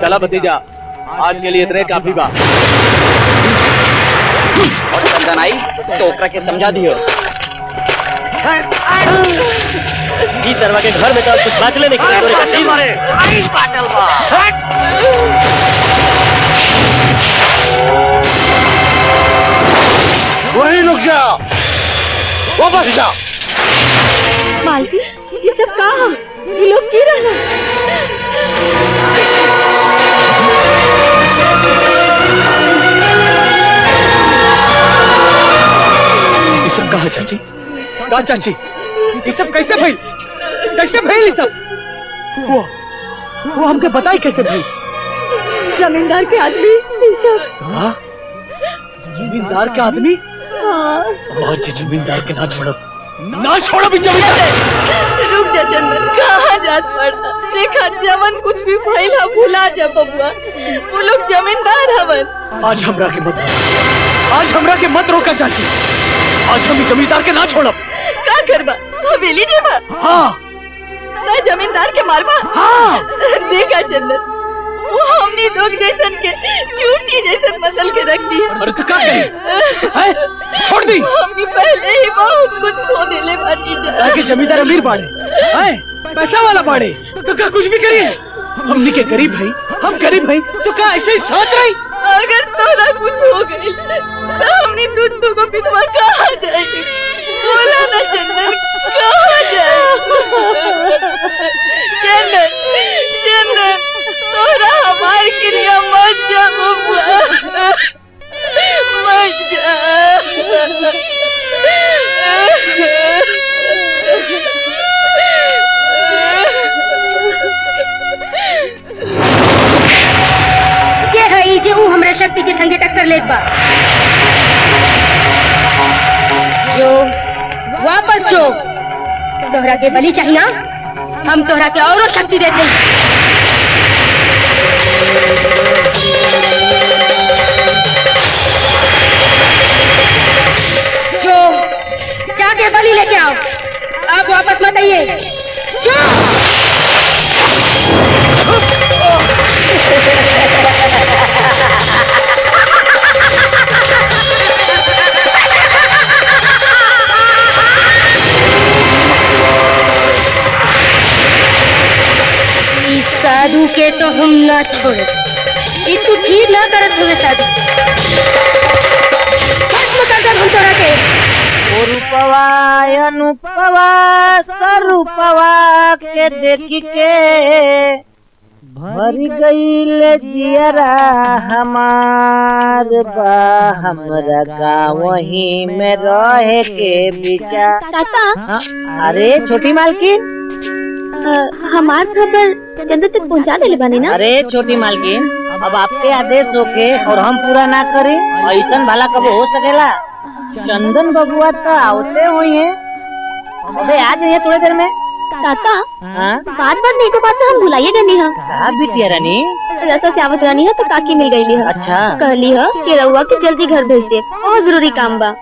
चला भतीजा। आज के लिए इतने काफ़ी बा और चंदन आई तो ओकरा के समझा दियो। जी सरवा के घर में तो कुछ बाचले नहीं करे तोरे खातिर। मारे। आई पाटल बा वहीं रुक जा। वापस जा। मालती ये सब का हम ये लोग की रहना? कहा चाची कहा चाची ये सब कैसे भइल? कैसे भइल ये सब? वो वो हमके बताई कैसे भइल? जमींदार के आदमी ये सब। हाँ? जमींदार के आदमी? हाँ। आज जमींदार के ना छोड़ो ना छोड़ो भी जमींदार रुक जा चंदन कहाँ जात पड़ा? देखा जवन कुछ भी भइल हा भुला जा बबुआ। वो लोग जमींदार हवन। आज हमरा के मत आज हमरा के मत रोका चाची। आज हम जमींदार के ना छोड़ब का करबा? हवेली जेबा? हाँ। मैं जमींदार के मारबा? हाँ। देखा चंदन वो हमनी लोग जैसन के चूटी जैसन मसल के रख दी। अरे तो क्या करी हैं? छोड़ दी। हमनी पहले ही बहुत कुछ खो देले बानी जा ताकि जमींदार अमीर बाड़े हैं? पैसा वाला बाड़े तो क्या कुछ भी करिए। हमनी के गरीब भाई हम गरीब भाई तो क्या ऐसे ही साथ रही? अगर तोरा कुछ हो गई हमने दुद्दू को विधवा कहा जाएगी बोला ना चंदन कहा चंदन चंदन तोरा हमारी क्रिया मत जा मत जा कर लेत बा जो वापस जो। तोहरा के बलि चाहिए हम तोहरा के औरो शक्ति देते हैं। जो, जाके बलि लेके आओ। आप वापस मत आइए। जो। साधु के तो हम ना छोड़े ई तू ठीक ना करत हुए साधु। खत्म कर दे हम तोरा के रूपवा अनुपवा स्वरूपवा के देखी के भर गईल जियरा हमार बा। हमरा गाँव ही में रहे के विचार हाँ, अरे छोटी मालकिन हमार खबर चंद्र तक पहुँचा देले बानी ना? अरे छोटी मालकिन अब आपके आदेश होके और हम पूरा ना करें ऐसा भला कब हो सकेला? चंदन बबुआ तो आवते हुए हैं। अबे आ जाइए थोड़ी देर में। ताता हाँ? बात बात नहीं को बात तो हम भुलाइए गनी है। बिटिया रानी? रस्ता से आवत रानी है तो काकी मिल गई है। अच्छा। कहली है कि रउआ के जल्दी घर भेज दे बहुत ज़रूरी काम बा।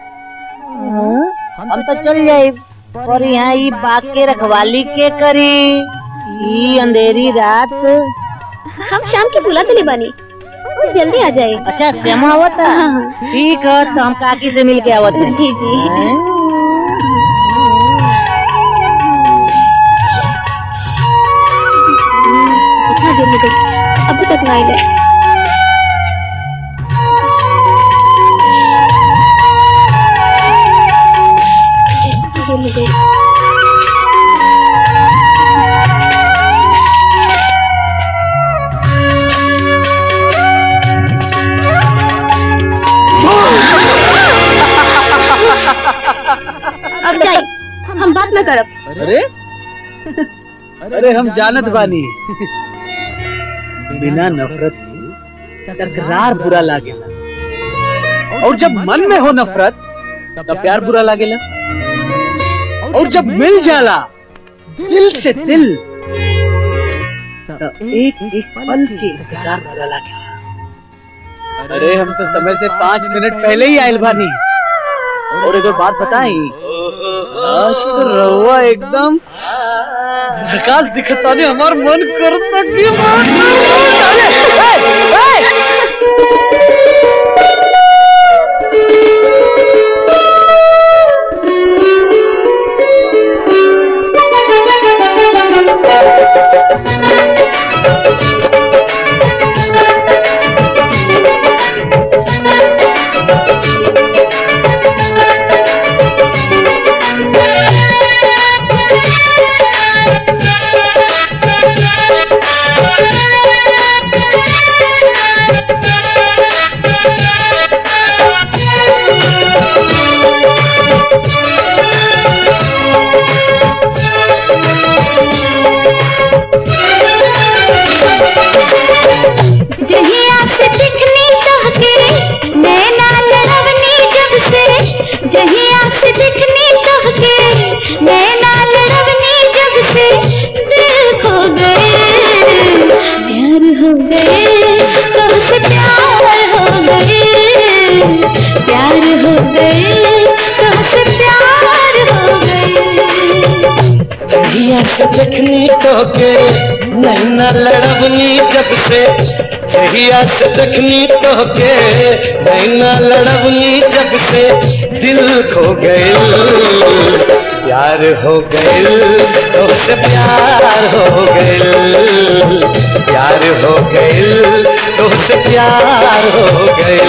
हम तो चल जाए पर यहाँ ई बाग के रखवाली के करी। ई अंधेरी रात। हम शाम के बुला दिले बानी। जल्दी आ जाए अच्छा श्यामा आवत है? ठीक है तो हम काकी से मिल के आवत हैं। जी जी। कितना देर हो गई। अभी तक ना आए। अरे हम जानत बानी। बिना नफरत तकरार बुरा लागेला। और जब मन में हो नफरत तब प्यार बुरा लागेला। और जब मिल जाला दिल से दिल एक एक पल के इंतज़ार बुरा लागेला। अरे हम तो समय से पाँच मिनट पहले ही आयल बानी। और एक और बात बताई आज तो रहुआ एकदम। झकास दिखता नहीं हमार मन करता कि जहिया प्यार हो गए प्यार हो गए। तुमसे प्यार हो गए जहिया से देखनी तोके नैना लड़बनी जब से जहिया से देखनी तोके नैना लड़बनी जब से दिल खो गए। प्यार हो गए तुमसे प्यार हो गए। प्यार हो गए तुमसे प्यार हो गए।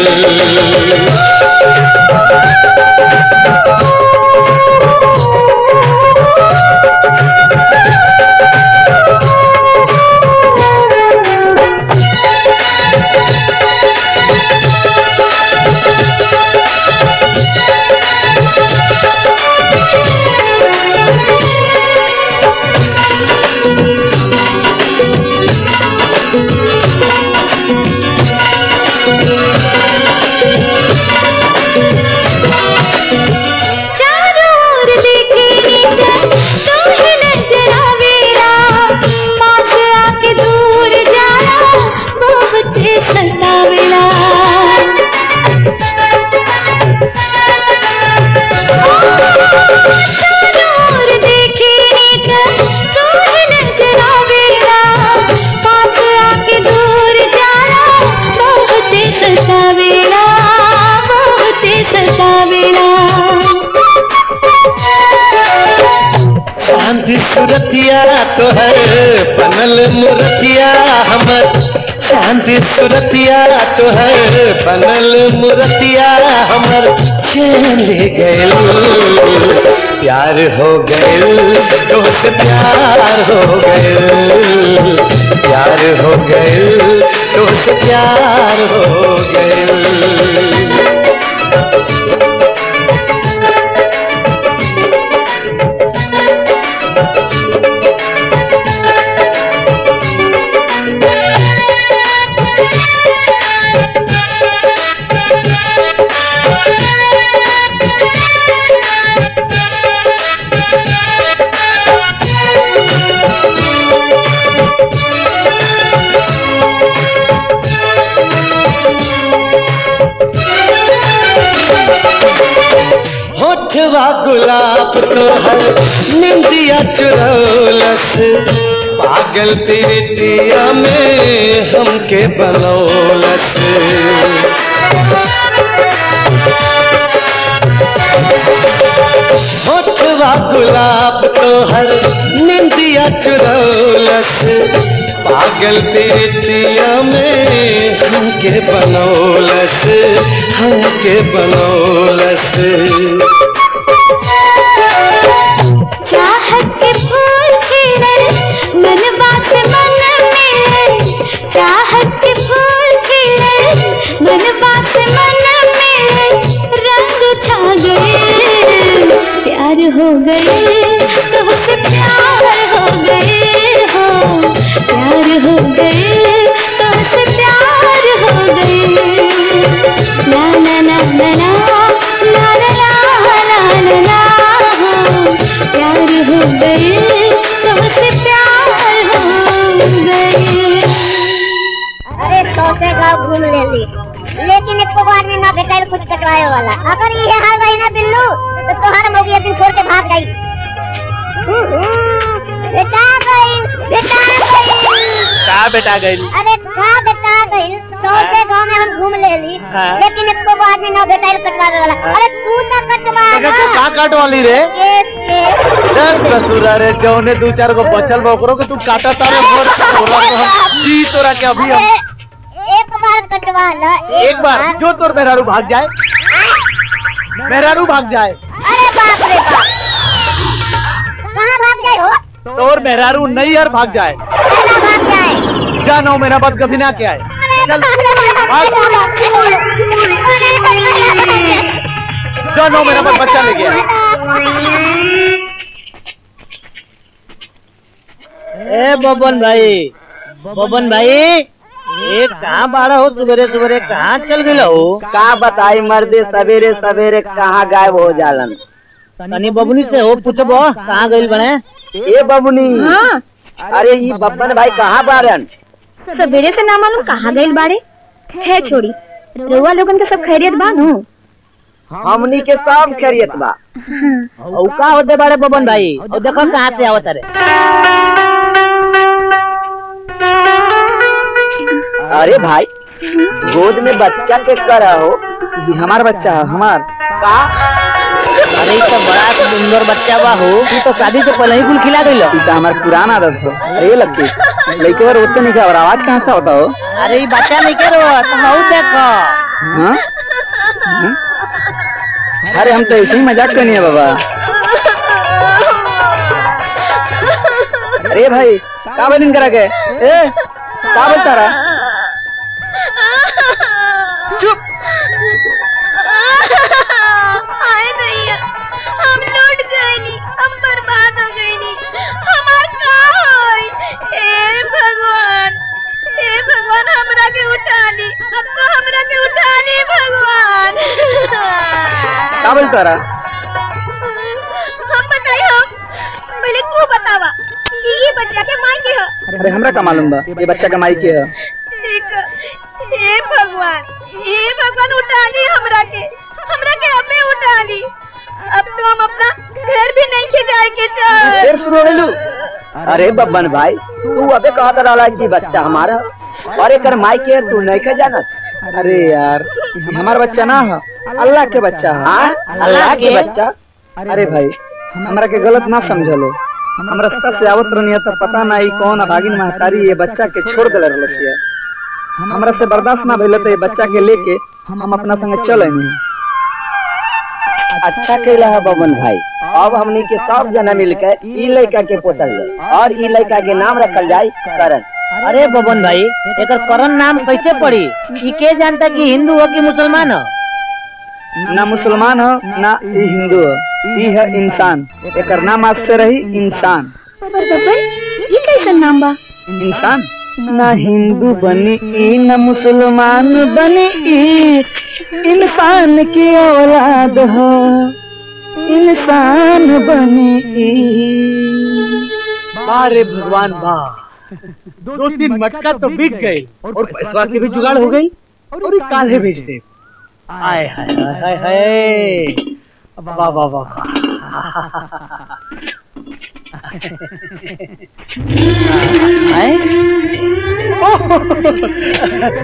सुरतिया तोहर बनल मुरतिया हमर। चाँद सुरतिया तोहर बनल मुरतिया हमर। चैन ले गइल प्यार हो गइल तुमसे प्यार हो गइल प्यार हो गइल तुमसे प्यार हो गइल गुलाब तोहर निंदिया चुरौलस। पागल प्रीतिया में हमके बनौलस। होठवा गुलाब तोहर निंदिया चुरौलस। पागल प्रीतिया में हमके बनौलस हमके बनौलस। गए तुमसे प्यार हो गए हो प्यार हो गए तुमसे प्यार हो गए ला ला ला ला ला ला ला ला ला ला ला प्यार हो गए तुमसे प्यार हो गए अरे सौ गाँव घूम ले लेकिन एक बार में ना भेटाइल कुछ कटवाए वाला। अगर ये हाल रही ना बिल्लू भाग गई हम्म, हम्म, बेटा गई बेटा गई। का बेटा गई? अरे का बेटा गई? सौ से गाँव में हम घूम ले ली। हाँ। लेकिन एक बार में ना भेटाइल कटवावे वाला। अरे तू तो कटवा तू का काट वाली रे? केस के दस ससुरा रे जौने दू चार गो बचल बा ओकरो के तू काटा तारे मोर तोरा को हम दी तोरा के अभी हम। एक बार कटवा ला एक बार जो तोर मेहरारू भाग जाए। मेहरारू भाग जाए। अरे बाप रे बाप। तोर मेहरारू नहीं यार भाग जाए। कहाँ जा नौ महीना बाद कभी ना के आए चल। जो नौ महीना बाद बच्चा ले गया ए बबन भाई। बबन भाई ये कहाँ बाड़ा हो? सुबेरे सुबेरे कहाँ चल गए हो? का बताई मर्दे सवेरे सवेरे कहाँ गायब हो जालन? तनी बबनी से हो पूछबो कहाँ गइल बने? ए बबुनी। हाँ। अरे ये बब्बन भाई कहाँ बारन सवेरे से ना मालूम कहाँ गइल बाड़े? है छोड़ी। रउआ लोगन के सब खैरियत बा नु? हमनी के सब खैरियत बा। औ का होते बाड़े बबन भाई? और देखो कहाँ से आवत रे अरे। भाई गोद में बच्चा के करा हो हमार बच्चा है हमार। का? अरे तो बड़ा सुंदर बच्चा बा हो तू तो शादी से पहले ही कुल खिला ई तो हमार पुराना आदत हो। अरे लगती लड़के। बार उतने नहीं खा और आवाज़ कहाँ से होता हो? अरे बच्चा नहीं करो तो हऊ देखो हाँ? अरे हम तो ऐसे ही मज़ाक करनी है बाबा। अरे भाई का बदन करा के? ए का बोलता रहा? का बोलता रहा हम बताई हम पहले तू बतावा कि ये बच्चा के माई के है? अरे हमरा का मालूम बा ये बच्चा का माई के है। ठीक हे भगवान हे भगवान उठा ली हमरा के हमरा के अबे उठा ली अब तो हम अपना घर भी नहीं के जाए के चाह फिर शुरू हो गइलू अरे बब्बन भाई तू अबे कहत रहा कि बच्चा हमारा? और एक माई के तू नहीं के जाना अरे यार हमारा बच्चा ना है। अल्लाह के बच्चा हाँ? अल्लाह के बच्चा। अरे भाई हमरा के गलत ना समझलो हम रास्ता से आवत रहनी तो पता नहीं कौन अभागिन महतारी ये बच्चा के छोड़ दिले रहलसिया हमरा से बर्दाश्त ना भइल तो ये बच्चा के लेके हम अपना संगे चल अच्छा कैला है बबन भाई अब हमनी के सब जना मिलकर ई लड़का के पोतल जाए और ई लड़का के नाम रखल जाए करण। अरे बबन भाई एकर करण नाम कैसे पड़ी? ई के जानता कि हिंदू हो कि मुसलमान हो? ना मुसलमान हो ना ई हिंदू हो। ई है इंसान। एक नाम आज से रही इंसान। पर ये कैसन नाम बा इंसान? ना हिंदू बनी ई न मुसलमान बनी ई इंसान की औलाद हो। इंसान बनी ई। अरे भगवान वाह दो तीन मटका तो बिक गए और पैसा की भी जुगाड़ हो गई। और ये काल्हे भेज दे आय हाय हाय हाय वाह वाह वाह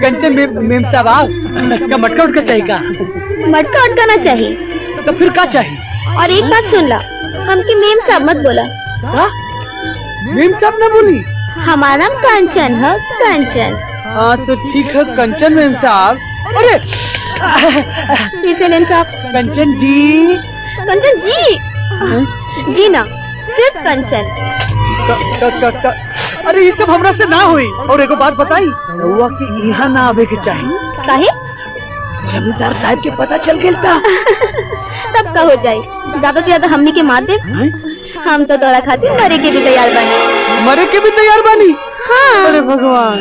कंचन मेम मेम साहब आप का मटका उटका चाहिए का? मटका अटकाना चाहिए। तो फिर का चाहिए? और एक बात सुन ला। हमकी मेम साहब मत बोला। मेम साहब ना बोली? हमारा नाम कंचन है। कंचन। हाँ तो ठीक है कंचन मेम साहब। अरे! फिर से साहब। कंचन जी। कंचन जी? जी ना सिर्फ़ कंचन। क- क- क- क- अरे ये सब हमरा से ना हुई। और एगो बात बताई। रउआ के यहाँ ना आवे के चाहिए काहे? जमींदार साहब के पता चल गया था तब का हो जाए ज़्यादा से ज़्यादा हमनी के मार दे हम तो तोरा खातिर मरे के भी तैयार बनी। मरे के भी तैयार बनी? हाँ। अरे भगवान।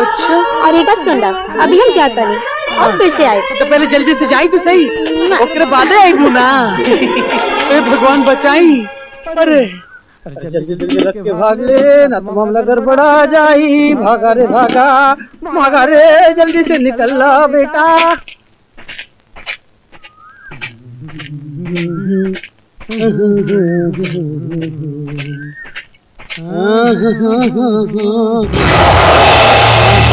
अच्छा और एक बात सुन ला अभी हम जाता नहीं और फिर से आए तो पहले जल्दी से जाई तो सही ओकरे बाद आई ना अरे भगवान बचाई अरे अरे जल्दी जल्दी रख के भाग ले ना तो मामला गड़बड़ा जाई भागा रे भागा भागा रे जल्दी से निकल ला बेटा ऐसा Oh,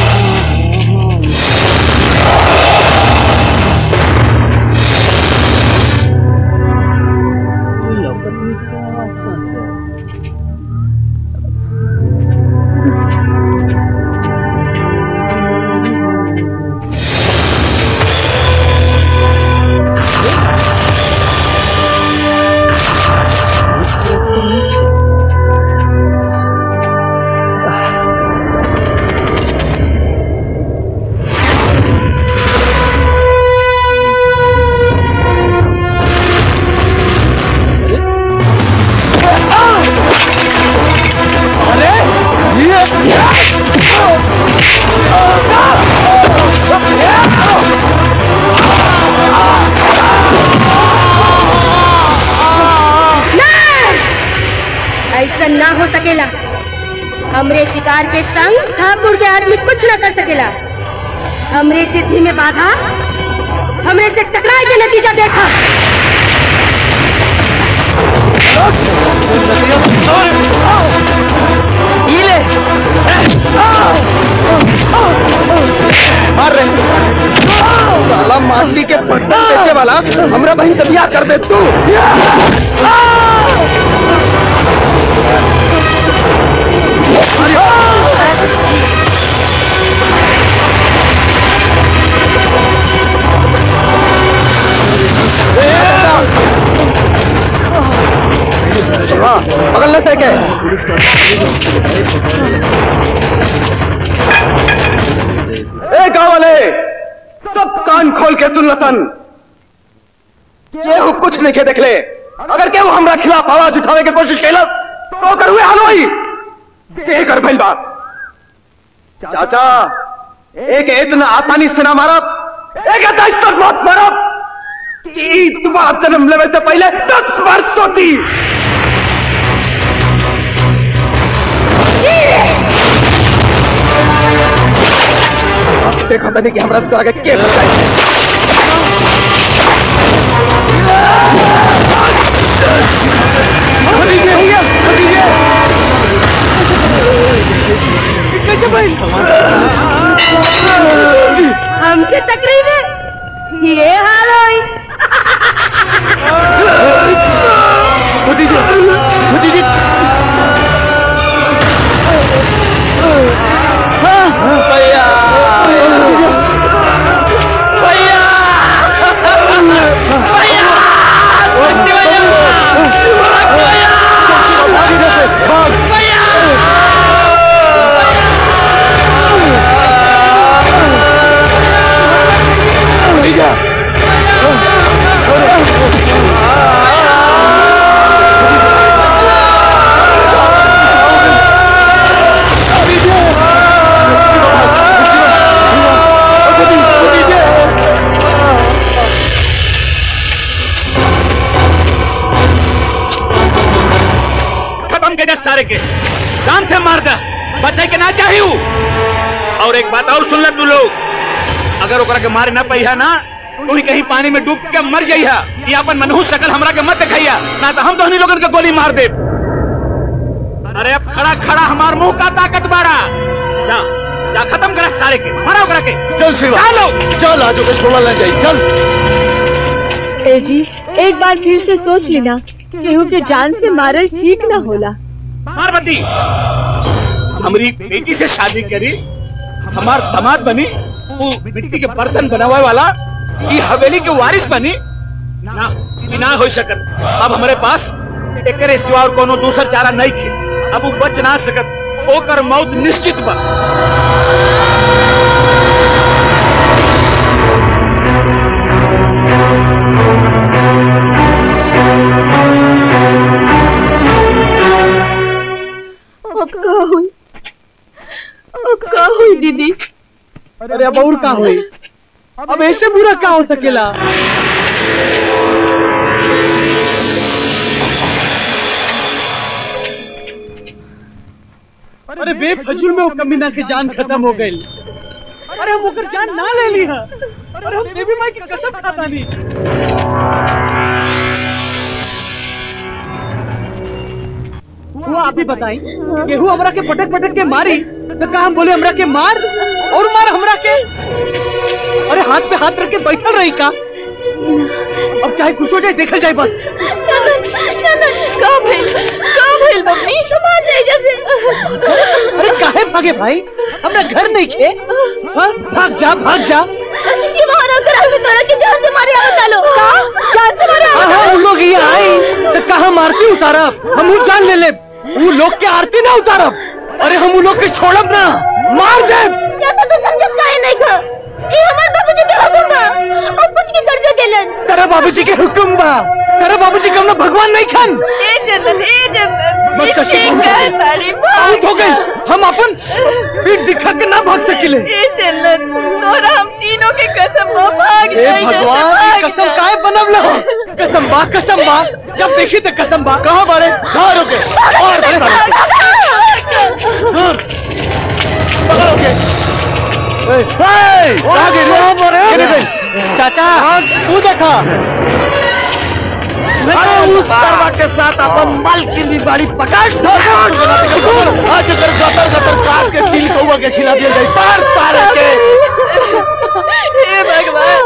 हमरे शिकार के संग ठाकुर के आदमी कुछ न कर सकेला। हमरे सिद्धि में बाधा, हमरे से टकराए के नतीजा देखा। मार के पट्टन बेचे वाला, हमरा वही दबिया कर दे तू। हाँ पकड़ कान खोल के सुन लसन कुछ नहीं के देख ले अगर केहू हमरा खिलाफ आवाज़ उठावे के कोशिश कैलस तो ओकर हुए हाल होई से कर भइल बा चाचा, एक इतना आसानी से ना मारब एक दस तक मत मारब कि दोबारा जन्म लेवे से पहले दस वर्ष सोती। अब देखो तनी कि हमरा से आगे के बचाई भतीजे भैया भतीजे मारे के काम से मार दा बचे के ना चाहिए और एक बात और सुन ले तू लोग। अगर ओकरा के मारे ना पाई है ना तू ही कहीं पानी में डूब के मर जाइया ये अपन मनहूस शकल हमरा के मत दिखाइया। ना तो हम तो लोगन के गोली मार दे अरे अब खड़ा खड़ा हमार मुँह का ताकत बारा जा जा खत्म करा सारे के। मारो ओकरा के। चल शिवा। चलो चल आज के छोड़ा ले जाई। चल। ए जी एक बार फिर से सोच लेना केहू के जान से मारल ठीक ना होला। पार्वती। हमारी बेटी से शादी करी, हमार दामाद बनी वो मिट्टी के बर्तन बनावे वाला ये हवेली के वारिस बनी। ना बिना हो सकत। अब हमारे पास एक सिवा और कोनो दूसर चारा नहीं थे। अब वो बच ना सकत। ओकर मौत निश्चित बा। हुई दीदी। अरे अब और का होई? अब ऐसे बुरा का हो सकेला? अरे बेफजूल में वो कमीना की जान खत्म हो गई। अरे हम ओकर जान ना ले ली है अरे हम देवी माई की कसम खाता नहीं। वो आप ही बताई केहू हमरा के पटक पटक के मारी। तो का बोले हमरा के मार और मार हमरा के? अरे हाथ पे हाथ रख के बैठल रही का? अब चाहे कुछ हो जाए देखल जाए बस। का का मम्मी अरे काहे भागे भाई? हमरा घर नहीं खे। हाँ? भाग जा भाग जा। हम तोरा के जान से मारे आवत आलो जान से मारे हाँ हाँ उन लोग ये आए। तो कहा मारती उतारब हम जान ले ले वो लोग के आरती ना उतारब? अरे हम उन लोग के छोड़ब ना। मार दे। तू खा ये हमार बाबूजी के हुक्म बा तेरा बाबूजी के हुक्म बा। तेरा बाबूजी कम भगवान नहीं खान। ए ए है गई हम अपन पीठ दिखा के ना भाग सकिले। ए तोरा हम तीनों के कसम भाग ए भगवान कसम काहे बनवल कसम बा कसम बा। जब देखी तो कसम बा। कहाँ बारे? कहाँ रुके? और बड़े दूर पकड़ो के ए, कहाँ गई रे? गिर चाचा तू देखा अरे उस सरवा के साथ अपन मालकिन भी बड़ी पकड़ आज अगर गतर गतर काट के कौआ के खिला दिया गई पार सारे के हे भगवान,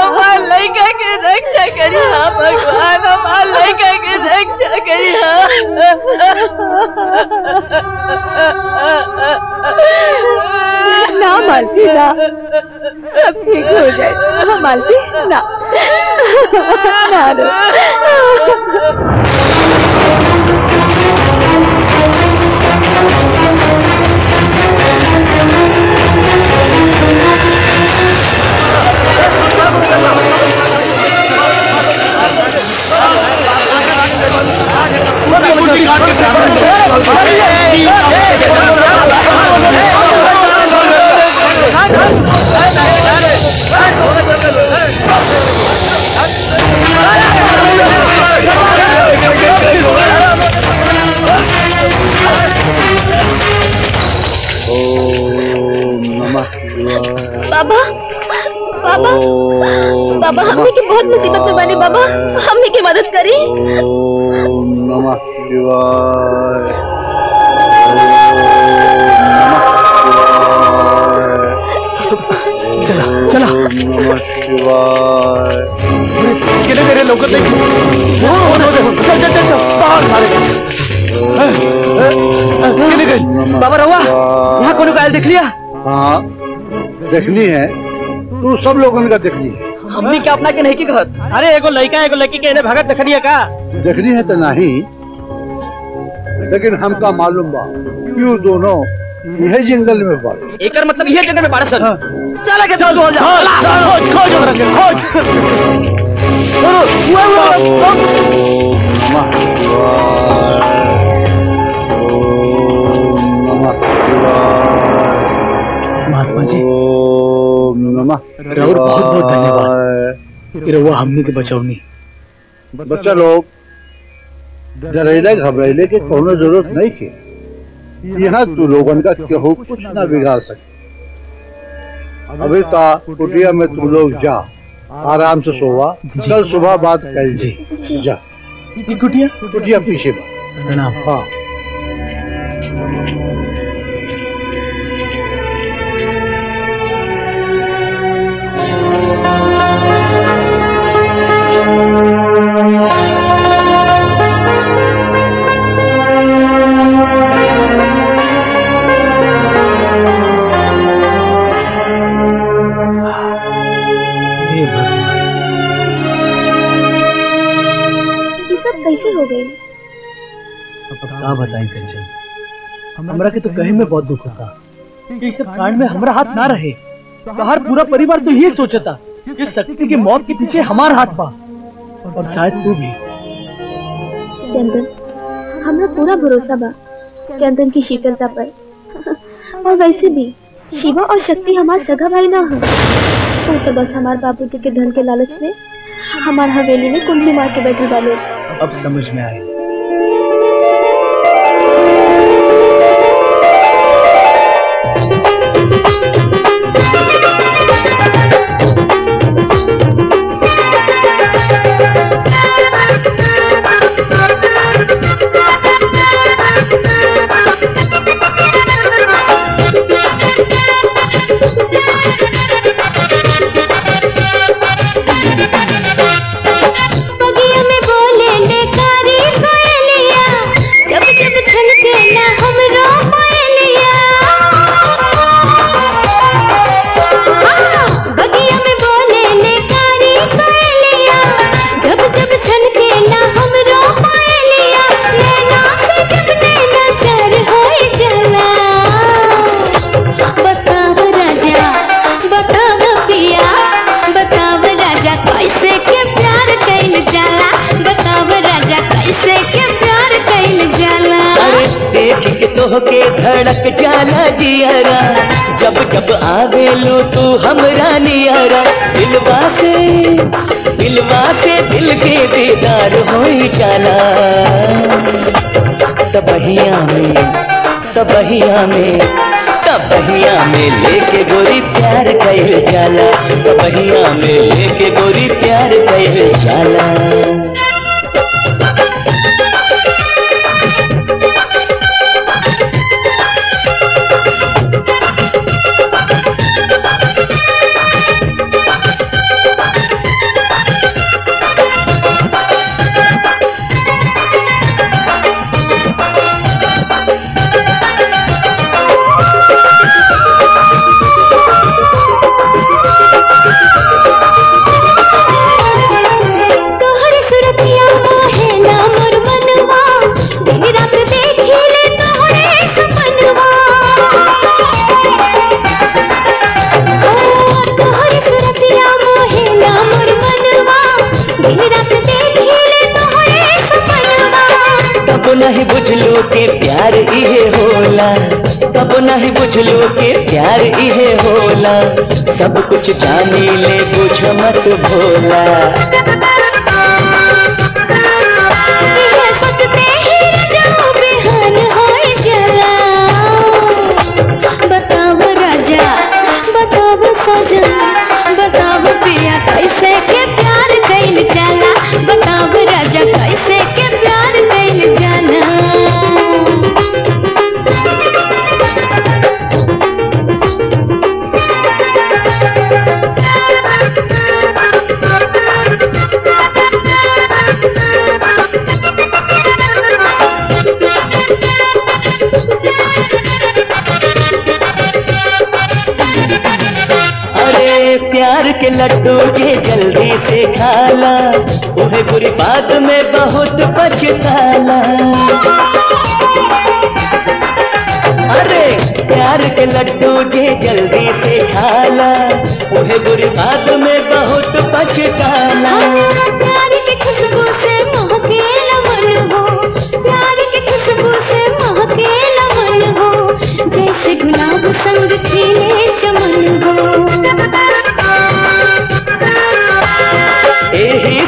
हमार लड़का के रक्षा करी हाँ भगवान, हमार लड़का के रक्षा करी ना मालती ना। सब ठीक हो जाए। हाँ मालती, ना। ना रो। बाबा बाबा। बाबा हमने की बहुत मुसीबत में बने बाबा। हमने की मदद करी। नमः शिवाय। चला चला। नमः शिवाय। किले मेरे लोग देख? वो हो हो चल चल चल बाहर सारे बाबा रहुआ यहाँ कौन गायल देख लिया? हाँ देखनी है। तू सब लोगों का देखनी है हमने क्या अपना के नहीं की कहत अरे एगो लड़का एगो लड़की के इन्हें भगत देखनी है का? देखनी है तो नहीं। लेकिन हमका मालूम बा क्यों दोनों यही जंगल में बा एकर मतलब यह जगह में बारह सन। चला के चल खोज खोज खोज खोज महात्मा जी। नमः राउर बहुत बहुत धन्यवाद। रहुआ हमने के बचावनी बच्चा लोग डरेले घबरेले के कोनो ज़रूरत नहीं के। यहाँ तू लोगन का केहू कुछ ना बिगाड़ सके। अभी ता कुटिया में तू लोग जा। आराम से सोवा। कल सुबह बात कल जी। जा। कुटिया? कुटिया पीछे बा। प्रणाम। हे। हो गई। अब का बताई कंचन। हमरा के तो कहे में बहुत दुख होता। कि इस सब कांड में हमरा हाथ ना रहे। बाहर पूरा परिवार तो ये सोचता कि शक्ति के मौत के पीछे हमार हाथ बा। और शायद तू भी। चंदन हमरा पूरा भरोसा बा चंदन की शीतलता पर। और वैसे भी शिवा और शक्ति हमार सगा भाई ना हो। वो तो बस हमार बाबूजी के धन के लालच में हमार हवेली में कुंडली मार के बैठे वाले। अब समझ में आए। जब जब आवेलो तू हमरा नियरा, दिलवा से दिलवा से दिल के दीदार होई जाला। तबहिया में तबहिया में तबहिया में लेके गोरी प्यार कैल जाला। तबहिया में लेके गोरी प्यार कैल जाला। तब नहीं बुझ लो के प्यार इहे होला। सब कुछ जानी ले बुझ मत भोला। के लड्डू ये जल्दी से खाला उहे बुरी बात में बहुत पछताला। अरे, प्यार के लड्डू ये जल्दी से खाला उहे बुरी बात में बहुत पछताला।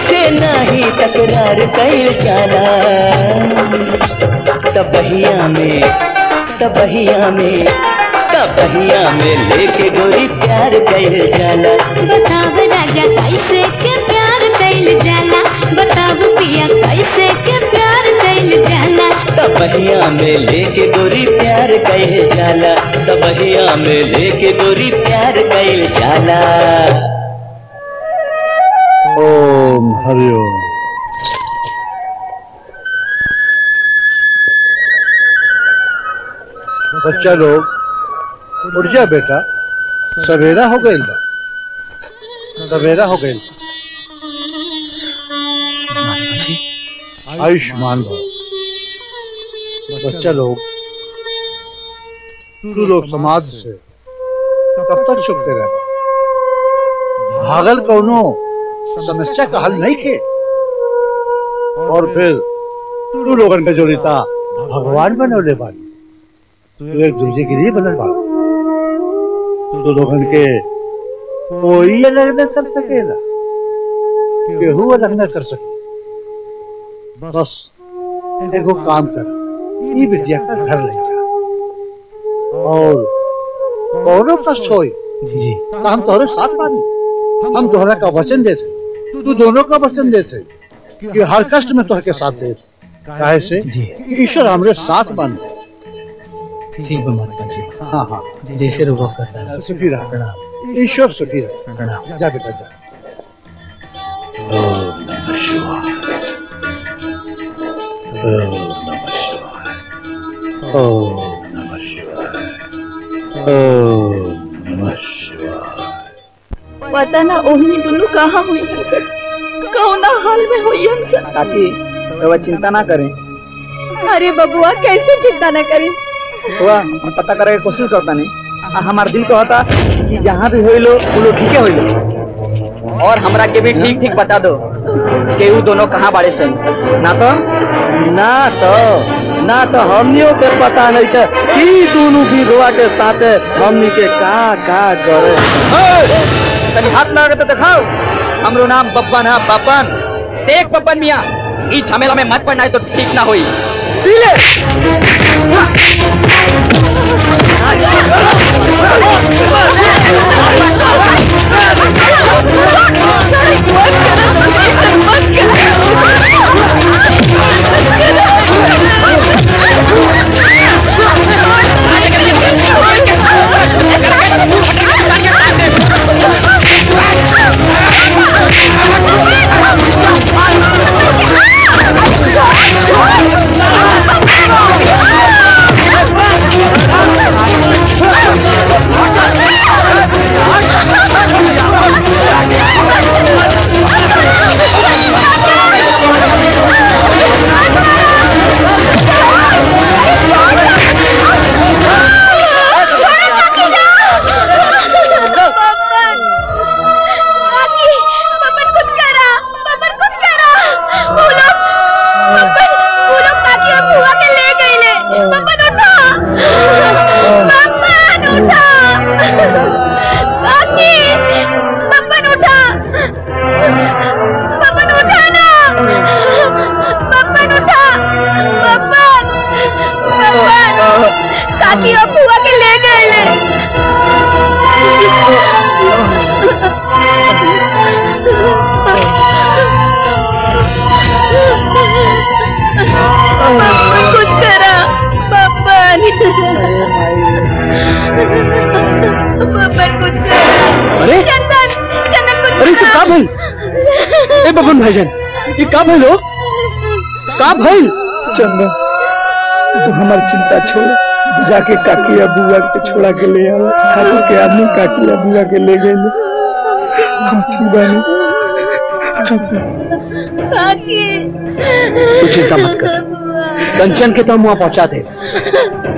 से नहीं तकरार कैल जाला तबहिया में तबहिया में बहिया में लेके गोरी प्यार कैल जाला। बताव राजा कैसे के प्यार कैल जाला? बताव पिया कैसे के प्यार कैल जाला? बहिया में लेके गोरी प्यार कैल जाला। बहिया में लेके गोरी प्यार कैल जाला। लोग उठ जा बेटा सवेरा हो गई बा सवेरा हो गई आयुष्मान भव बच्चा लोग तू लोग समाज से कब तक छुपते रहे। भागल कौनो समस्या का हल नहीं खे। और फिर तू लोगन के जोड़ीता भगवान बनौले बानी तू एक दूसरे के लिए बनल बा तू लोगन के कोई अलग न कर सकेला केहू अलग न कर सके। बस एगो काम कर। ई बिटिया का घर ले जा। और कौनो कष्ट हो जी। तो हम तोहरे साथ बानी हम तोहरा का वचन देते तू दोनों का वचन देते कि हर कष्ट में तोहर के साथ दे। काहे से? ईश्वर हमरे साथ बन ठीक है माता जी। हाँ। हाँ जैसे रोग करता है। सुखी रहा। ईश्वर सुखी रहा। जा बेटा जा। ओम नमः शिवाय। ओम नमः शिवाय। ओम नमः शिवाय। पता ना ओहनी दुनू कहाँ हुई? कौना हाल में हुई काकी चिंता ना करें। अरे बबुआ कैसे चिंता ना करी? हुआ हम पता करे के कोशिश करता नहीं। हमार दिल कहता कि जहाँ भी होइलो वो लोग ठीके होइलो। और हमरा के भी ठीक ठीक बता दो कि वो दोनों कहाँ बाड़े सन। ना तो? ना तो ना तो हमनियों के पता नहीं था कि दोनों विधवा के साथ हमनी के का का करे तनी हाथ लगा तो दिखाओ। हमरो नाम बब्बन है बब्बन। देख बब्बन मिया ई झमेला में मत पड़ना है तो ठीक ना होई। काकी भाईजान ये का भइल हो? का भइल? चंदन तू हमार चिंता छोड़। जाके काकिया बुआ के छोड़ा के ले आओ ठाकुर के आदमी काकिया बुआ के ले गए बानी? काकी। तू चिंता मत कर। कंचन के तो हम वहाँ पहुँचा दे।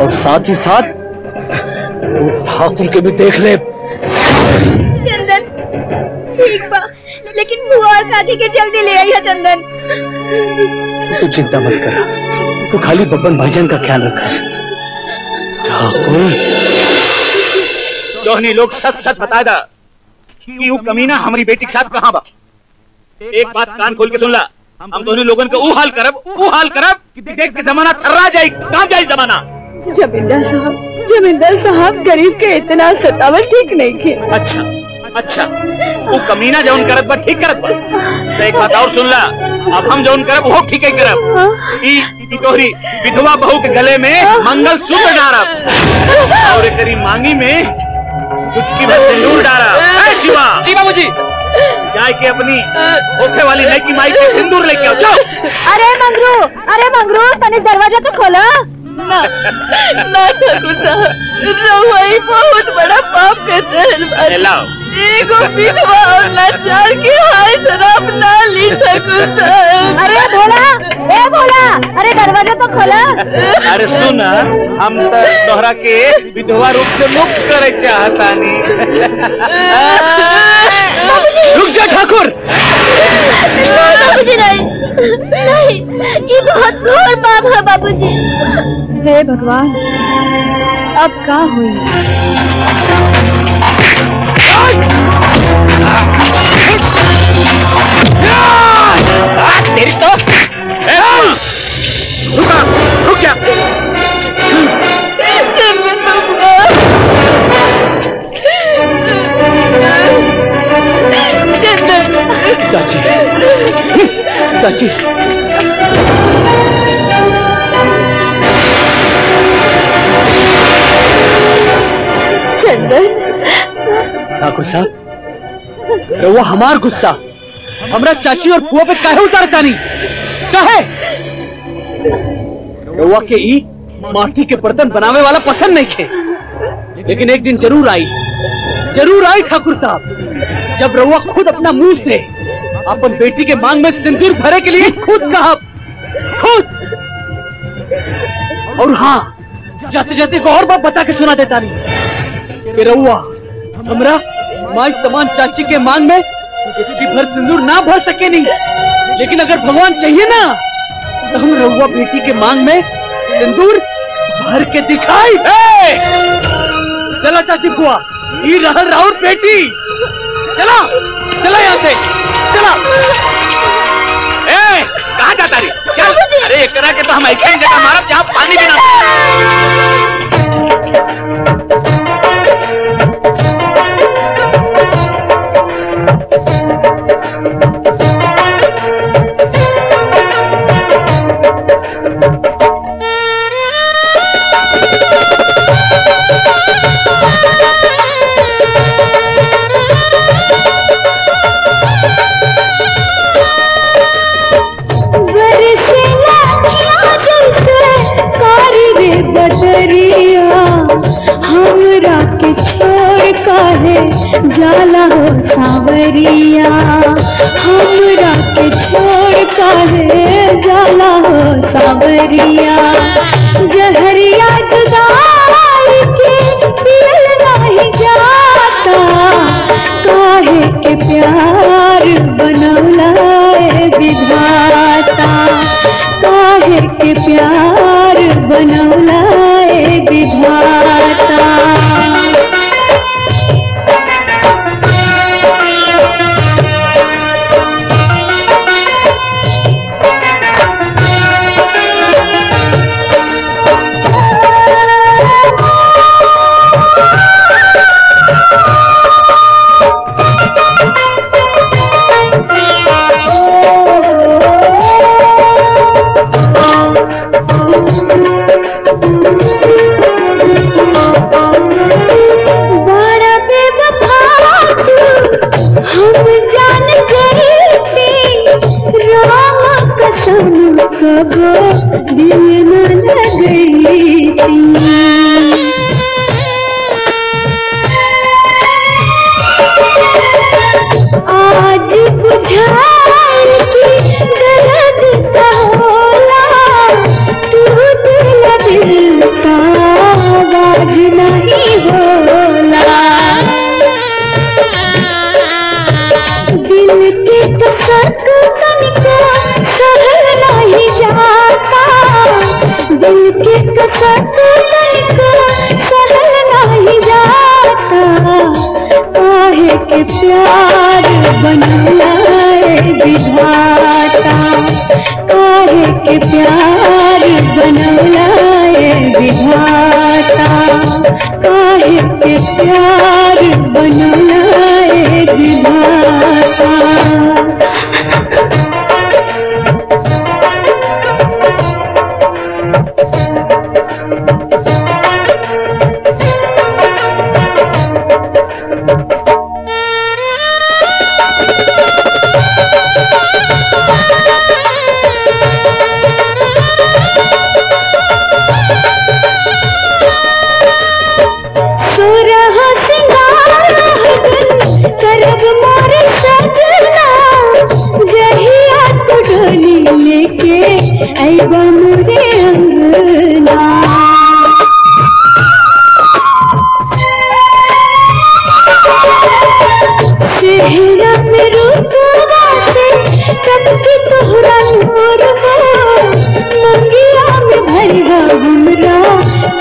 और साथ ही साथ ठाकुर के भी देख ले। चंदन। तू चिंता मत कर। तू खाली बब्बन भाईजान का ख्याल रखा। ठाकुर। जोहनी लोग सच सच बता दा कि वो कमीना हमारी बेटी के साथ कहाँ बा? एक बात कान खोल के सुन ला। हम दोनों लोगन के वो हाल करब वो हाल करब कि देख के जमाना थर्रा जाए कहाँ जाए जमाना? जमींदार साहब जमींदार साहब गरीब के इतना सतावल ठीक नहीं खे अच्छा अच्छा। वो कमीना जौन करत बा ठीक करत बा। तो एक बात और सुन ला। अब हम जौन करब वो ठीक ही करब। ई तोहरी विधवा बहू के गले में मंगल सूत्र डारब। और एकरी मांगी में चुटकी भर सिंदूर डारब। शिवा! जी बाबूजी। जाए के अपनी ओखे वाली नई की माई के सिंदूर लेके आओ। जाओ अरे मंगरू अरे मंगरू तने दरवाज़ा तो खोला। ना ना ठाकुर साहब बहुत बड़ा पाप कर बानी। लाओ। एगो विधवा और लाचार के हाय शराब ना ली ठाकुर साहब अरे भोला ए भोला अरे दरवाज़ा तो खोला। अरे सुन हम तो तोहरा के विधवा रूप से मुक्त करे चाहतानी रुक जा ठाकुर। बाबूजी नहीं नहीं ये बहुत घोर पाप है बाबूजी। हे भगवान अब का हुई? रुका रुक जा चाची चाची चंदन ठाकुर साहब रहुआ हमार गुस्सा हमरा चाची और फुआ पे काहे उतारता नहीं काहे रहुआ के ई माटी के बर्तन बनावे वाला पसंद नहीं थे। लेकिन एक दिन ज़रूर आई। ज़रूर आई, ठाकुर साहब। जब रहुआ खुद अपना मुँह से अपन बेटी के मांग में सिंदूर भरे के लिए खुद कहा, खुद! और हाँ जाते जाते को और बात बता के सुना देता नहीं। कि रहुआ हमरा माई समान चाची के मांग में भर सिंदूर ना भर सके नहीं। लेकिन अगर भगवान चाहिए ना हम रहुआ बेटी के मांग में सिंदूर भर के दिखाई। है चला चाची बुआ ये रहल राहुल बेटी। चला चला यहाँ से चला। ए कहाँ जाता रही चल अरे एकरा के तो हम ऐसे ही जगह मारब जहाँ पानी भी काहे जाला हो सावरिया? हमरा के छोड़ काहे जाला हो सावरिया? जहरिया जुदाई के दिल नहीं जाता, काहे के प्यार बनौला विधाता? काहे के प्यार बनौला विधाता?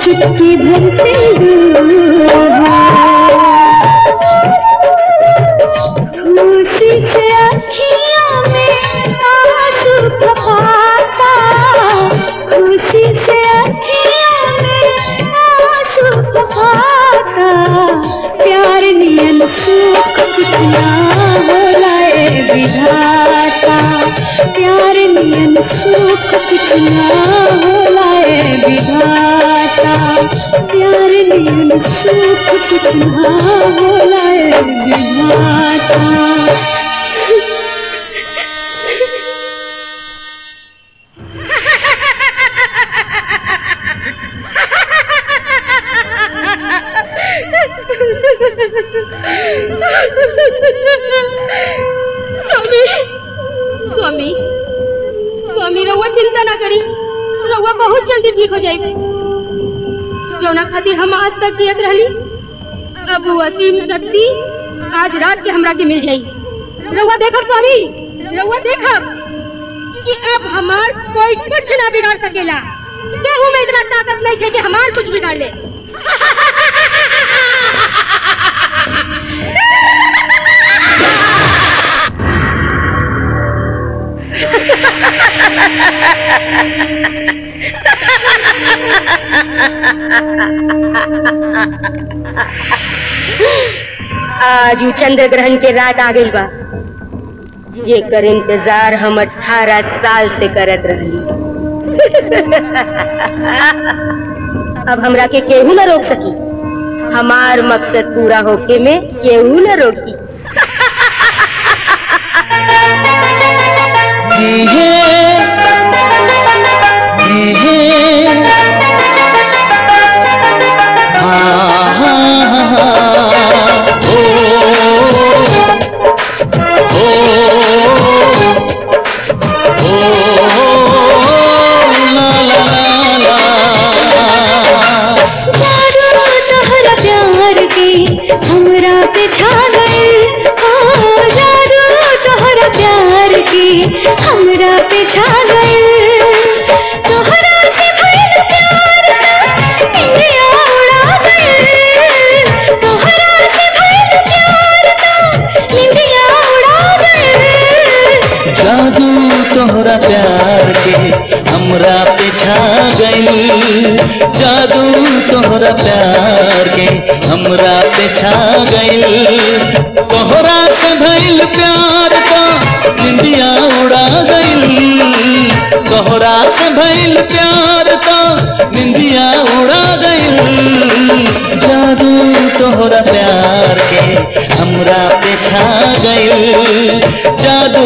चुटकी भर सुख असीम शक्ति आज रात के हमरा के मिल जाई। रउआ देखब, स्वामी। रउआ देखब कि अब हमार कोई कुछ ना बिगाड़ सकेला। केहू में इतना ताकत नहीं है कि हमार कुछ बिगाड़ ले। आज चंद्र ग्रहण के रात आ गई बा। जेकर इंतज़ार हम अठारह साल से करत रहली। अब हमरा के केहू न रोक सकी। हमार मकसद पूरा होके में केहू न रोकी। जादू प्यार के हमरा पे छा गई जादू तोहरा प्यार के हमरा पे छा गई तोहरा से भइल प्यार का इंडिया उड़ा गई तोहरा से भइल प्यार तोहरा प्यार के हमरा पे छा गई जादू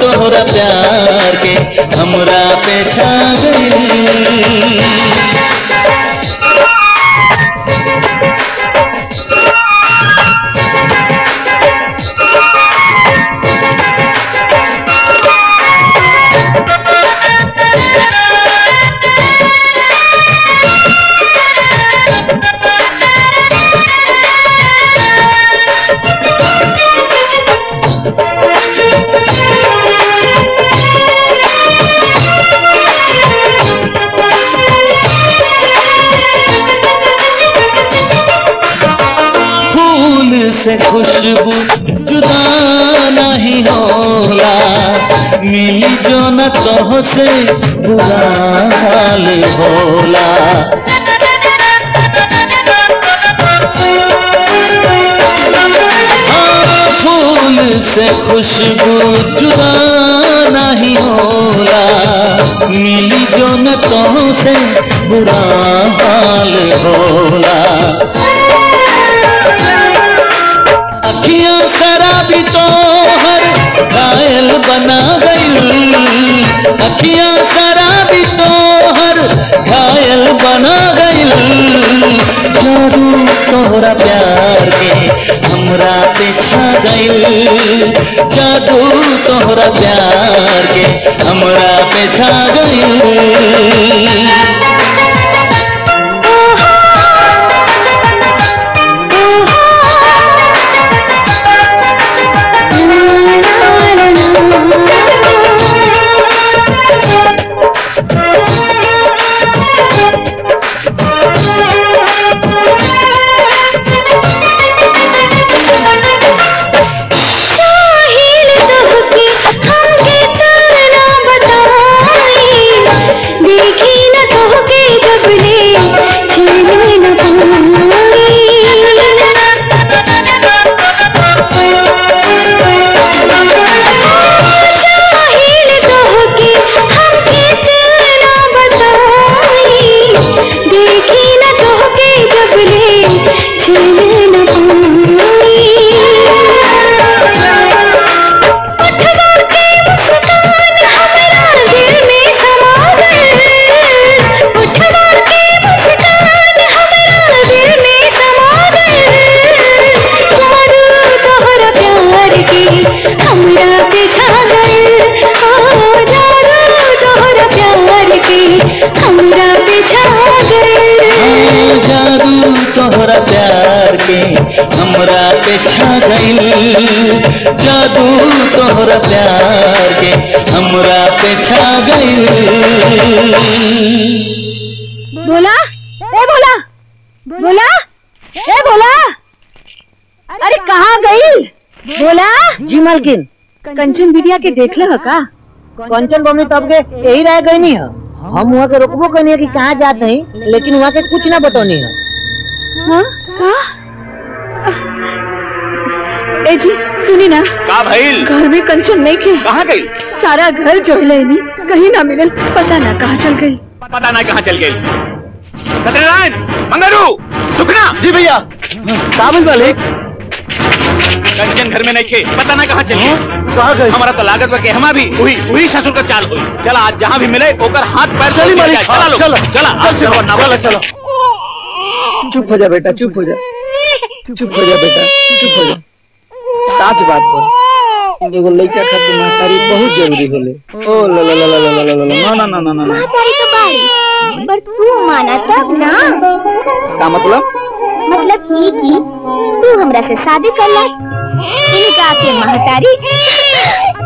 तोहरा प्यार के हमरा पे छा गई से खुशबू जुदा नहीं होला। मिली जो न तो से बुरा हाल। होला हाँ, फूल से खुशबू जुदा नहीं होला। मिली जो न तो से बुरा हाल होला। अखियाँ शराबी तो हर घायल बना गई। अखियाँ शराबी तो हर घायल बना गई। जादू तोहरा प्यार के हमरा पे छा गइल जादू तोहरा प्यार के हमरा पे छा गइल तोहरा प्यार के हमरा पे छा गइल बोला ए बोला बोला ए बोला अरे कहाँ गई? बोला जी मालकिन कंचन बिटिया के देख लो का? कंचन बमनी तब के यही रह गई नहीं है। हम वहाँ के रोकबो कहनी है कि कहाँ जाते हैं लेकिन वहाँ के कुछ ना बतौनी है। हाँ? का ए जी सुनी ना। का भइल? घर में कंचन नहीं खे कहाँ गई? सारा घर जो है लेनी कहीं ना मिलल पता ना कहाँ चल गई। पता ना कहाँ चल गई। सत्यनारायण मंगरू सुखना जी भैया काबिल वाले। कंचन घर में नहीं खे पता ना कहाँ चल गई। कहाँ गई? हमारा तो लागत बा कि हमा भी वही वही ससुर का चाल हुई। चला आज जहाँ भी मिले ओकर हाथ पैर चली मालिक, जाए। चला हाँ, चलो, चला चलो, चलो चुप हो जा बेटा चुप हो जा। चुप हो जा बेटा चुप हो जा। सच बात बोल एगो लइका खातिर मातारी बहुत ज़रूरी होले ओ ल ल ल ल ल ल ना ना ना ना न मातारी तो बारी पर तू माना तब ना का मतलब मतलब ये कि तू हमरा से शादी कर ले इनका के महतारी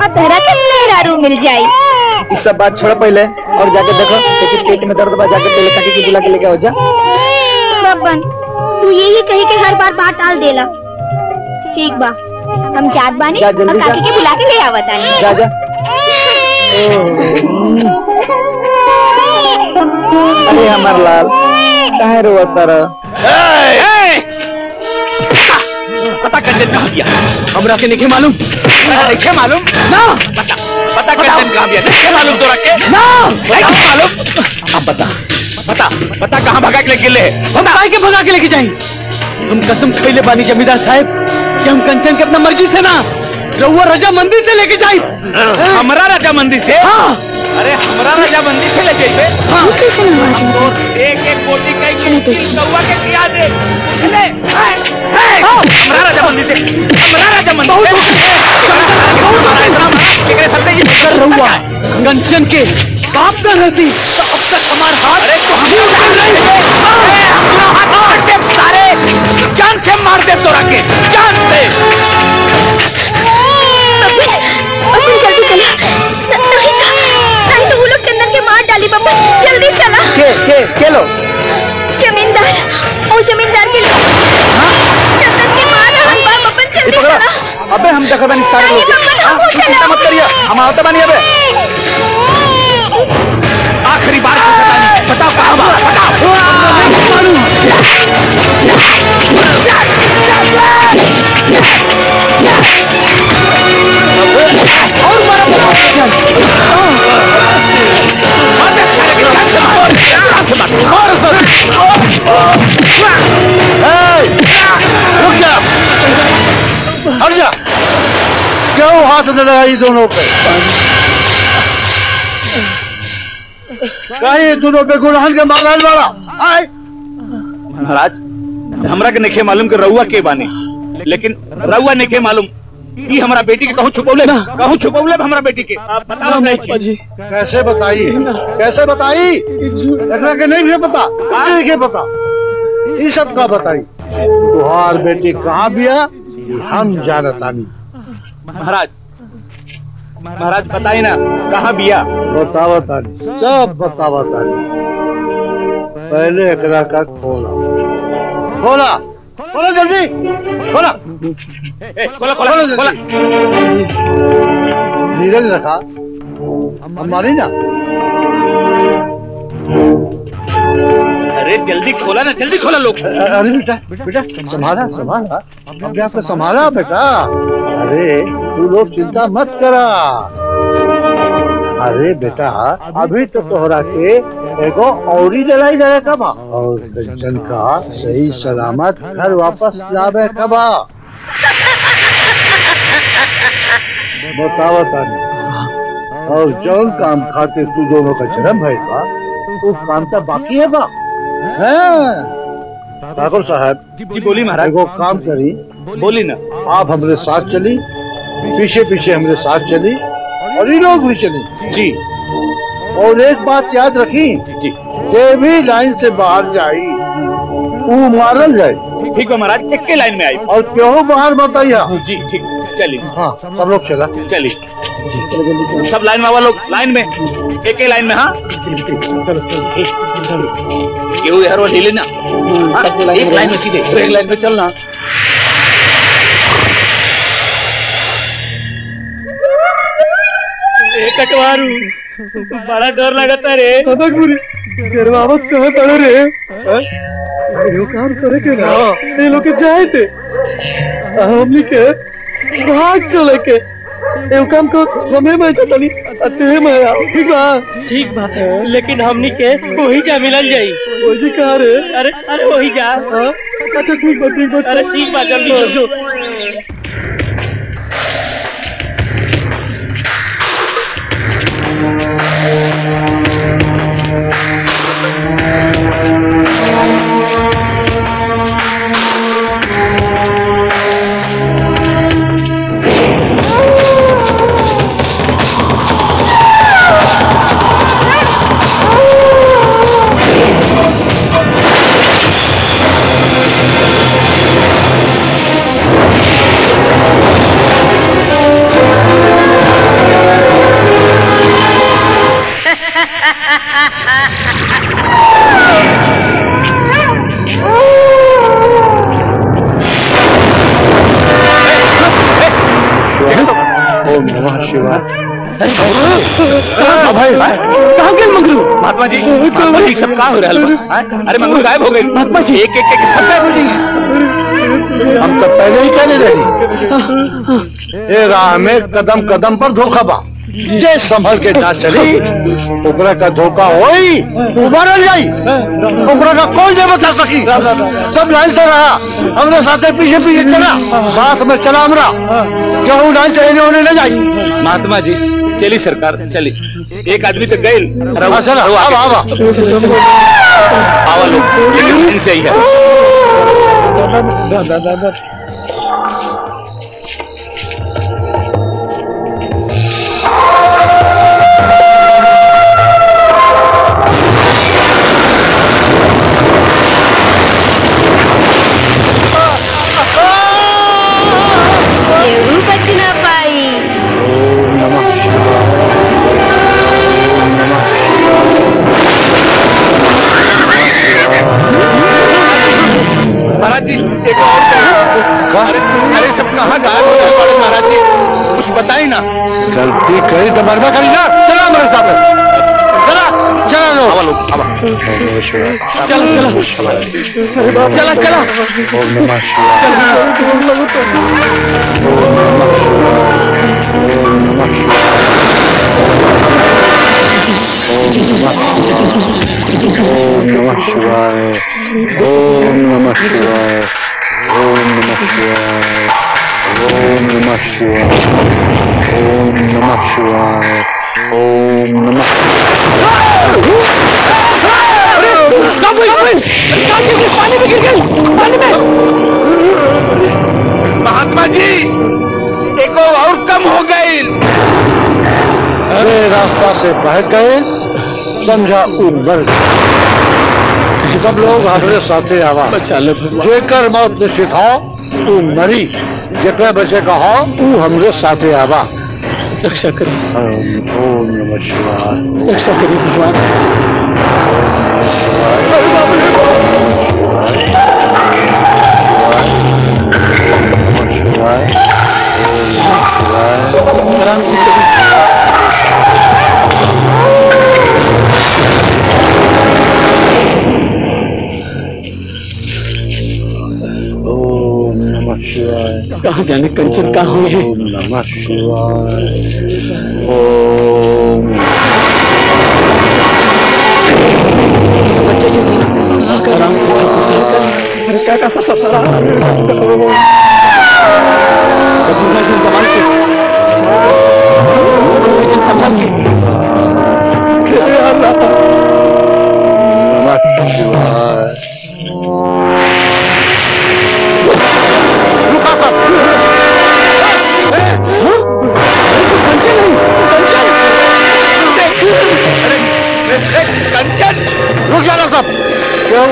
और तहरा के रूम मिल जाए इस सब बात छोड़ पहले और जाके देखो तेरे पेट में दर्द बा जाके तेरे काकी की बुला के लेके आ जा बब्बन तू यही कही के हर बार बात टाल देला ठीक बा हम जात बानी जा, और काकी के बुला के ले आवत आनी। जा जा। अरे हमार लाल काहे रोवत तारा पता कंचन कहाँ गया? हमरा के नहीं मालूम। नहीं मालूम। ना! पता पता कंचन कहाँ गया? नहीं मालूम तो रखे ना! नहीं मालूम। अब बता बता बता कहाँ भगा के लेके ले हम काहे के भगा के लेके जाएँगे हम कसम खैले बानी जमींदार साहब। कि हम कंचन के अपना मर्ज़ी से ना। रउआ राजा मंदिर से लेके जाए हाँ। हमारा राजा मंदिर से? हाँ। अरे हमारा राजा मंदिर से लेके जाए? हाँ। तो एक एक कोटी कई रहुआ के दिया दे। हाँ। हमारा कंचन के बाप का रहती तो अब तक हमारे हाथ अरे तो हम हाँ। हाथ जान से मार दे तोरा के जान से। अपन जल्दी चला। नहीं तो नहीं तो वो लोग चंदन के मार डाली बब्बा। जल्दी चला। के के के लो। जमींदार और जमींदार के लोग। चंदन के मार रहल बा बब्बन जल्दी चला। अबे हम देखा बानी सारे लोग हाँ, तू चिंता मत करिए। हम आवता बानी अबे। आखिरी बार बताओ कहा और मारा। और रुक जा। हट जा। क्यों हाथ न लगाई दोनों पे? कहीं दोनों पे गुलहन के मारने वाला। आए। महाराज हमरा के नहीं मालूम कि रउआ के बानी लेकिन रउआ नहीं मालूम ये हमारा बेटी के कहूँ छुपौले? कहूँ छुपौले हमारा बेटी के? बताओ नहीं। जी कैसे बताई कैसे बताई एकरा के नहीं भी पता। नहीं के पता। ये सब का बताई तुहार बेटी कहाँ बिया? हम जानतानी महाराज महाराज बताई ना कहाँ बिया बतावतानी सब बतावतानी पहले एकरा का खोला खोला खोला जल्दी खोला खोला खोला खोला धीरज रखा हमारी ना अरे जल्दी खोला ना, जल्दी खोला लोग। अरे बेटा बेटा, संभाला संभाला। अपने आप को संभाला, बेटा। अरे, तू लोग चिंता मत करा। अरे, बेटा, अभी तो तोहरा के एगो औरी लड़ाई लड़े कबा। और कंचन का सही सलामत घर वापस लावे कबा। बतावा तानी और जौन काम खातिर तू दोनों का जन्म है, बा वो काम तो बाकी है, बा? ठाकुर साहब जी बोली महाराज। एगो काम करी। बोली ना आप हमारे साथ चली पीछे पीछे हमारे साथ चली और ये लोग भी चली। जी। और एक बात याद रखी जी। देवी भी लाइन से बाहर जाई वो मारल जाए। ठीक है महाराज एक लाइन में आई। और क्यों बाहर बताइए जी ठीक चली हाँ सब लोग चला। चली सब लाइन में आवा लोग लाइन में। एक ही लाइन में हाँ? केहू हर वाल हिले ना हाँ, एक लाइन में सीधे। एक लाइन में चलना। कटवारू। बड़ा डर लगता रे। गरबावत कहाँ पड़े रे? ये काम करे के ना? ये लोग के जाए थे। हमनी के भाग चले के। ये काम को हमें मैं तनी अते मैं ठीक बा? ठीक बा। लेकिन हमनी के वही जा मिलल जाई। वही कहा रे? अरे अरे वही जा। अच्छा ठीक बा ठीक बा। अरे ठीक बा जल्दी जो। भाई। कहाँ गए मंगरू? महात्मा जी महात्मा जी सब कहाँ हो रहा है? अरे मंगरू गायब हो गए। महात्मा जी। एक एक एक सब गायब हो गई हम तो पहले ही कहने रही ये राह में कदम कदम पर धोखा बा। जे संभल के ना चली ओकरा का धोखा होई उभरल जाई ओकरा का कोई नहीं बता सकी। सब लाइन से रहा। हमने साथे पीछे पीछे चला। साथ में चला हमरा। क्यों लाइन से होने न जाई? महात्मा जी चली सरकार चली। एक आदमी तो गए हाँ, चला, आवा, आवा। आवा लोग लेकिन लाइन से ही कहाँ गायब हो गए महाराज जी? कुछ बताई ना। गलती करी तो मरना करी ना। चला हमारे साथ चला चला लो। आवा लोग आवा। चला। चला चला। चला। ओम नमः शिवाय। ओम नमः शिवाय। ओम नमः शिवाय। ओम नमः शिवाय ओम नमः शिवाय ओम नमः पानी में गिर गई पानी में महात्मा जी एक और कम हो गई। अरे रास्ता से भाग गए समझा उमर। सब लोग हमारे साथे आवा जेकर मौत निश्चित हो तू मरी। जेकरा बचे कहो वो तू हमरे साथे आवा। रक्षा करी। ओम नमः शिवाय। रक्षा करी भगवान। आराम से कहाँ जाने कंचन कहा हुई है? बच्चे की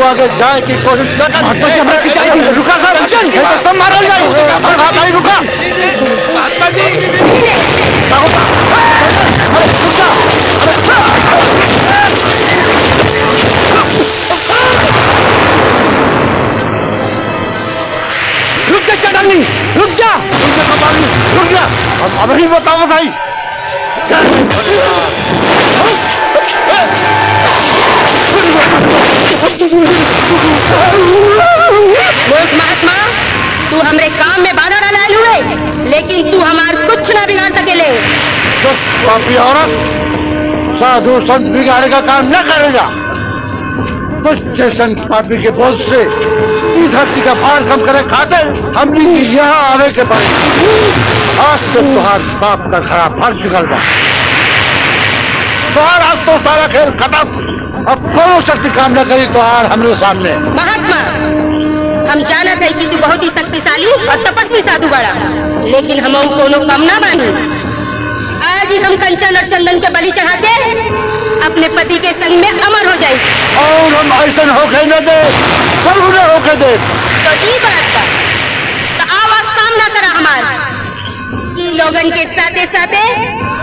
आगे जाए की कोशिश न कर। रुका सर। तो जाए। रुका महात्मा जी अरे रुक। जा रुक जा रुक जा। रुक जा रुक जा। अब ही बताओ भाई। महात्मा, तू हमरे काम में बाधा डाला हुए लेकिन तू हमार कुछ ना बिगाड़ सकेले। तो पापी औरत साधु संत बिगाड़े का काम न करेगा। कुछ जैसन पापी के बोझ से इस धरती का भार कम करे खाते हमने यहाँ आने के बाद आज तो तुहार बाप का खड़ा फर चुकल बा तुहार आज तो सारा खेल खत्म। अब कोनो शक्ति काम न करी तुहार हमरे सामने। महात्मा हम जानत है कि तू बहुत ही शक्तिशाली और तपस्वी साधु बड़ा। लेकिन हम कोनो कम ना मानी। आज ही हम कंचन और चंदन के बलि चढ़ा के अपने पति के संग में अमर हो जाए और हम ऐसा होके न दे न होके दे। तो ई बात बा तो आवाज़ सामना करा हमार। ई लोगन के साथे साथे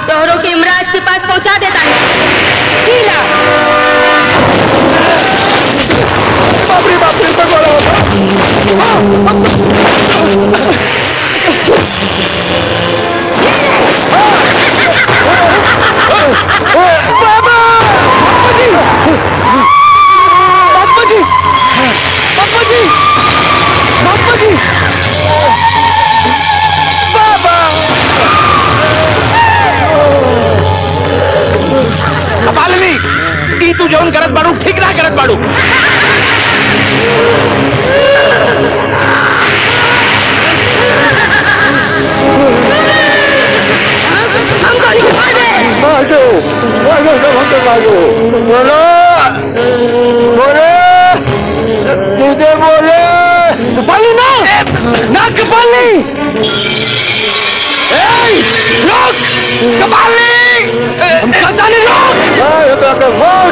तोहरों के इमराज के पास पहुँचा देता है। कीला बाप रे बाप रे बड़ा होता बाबा बापा जी बापा जी बापा जी बाबा। कपालिनी ई तू जौन करत बाड़ू, ठीक ना करत बाड़ू। मार दो मार दो सब हमको मार दो बोलो बोले दीदे बोले कपाली ना ना कपाली लोग कपाली हम खानदानी लोग बाहर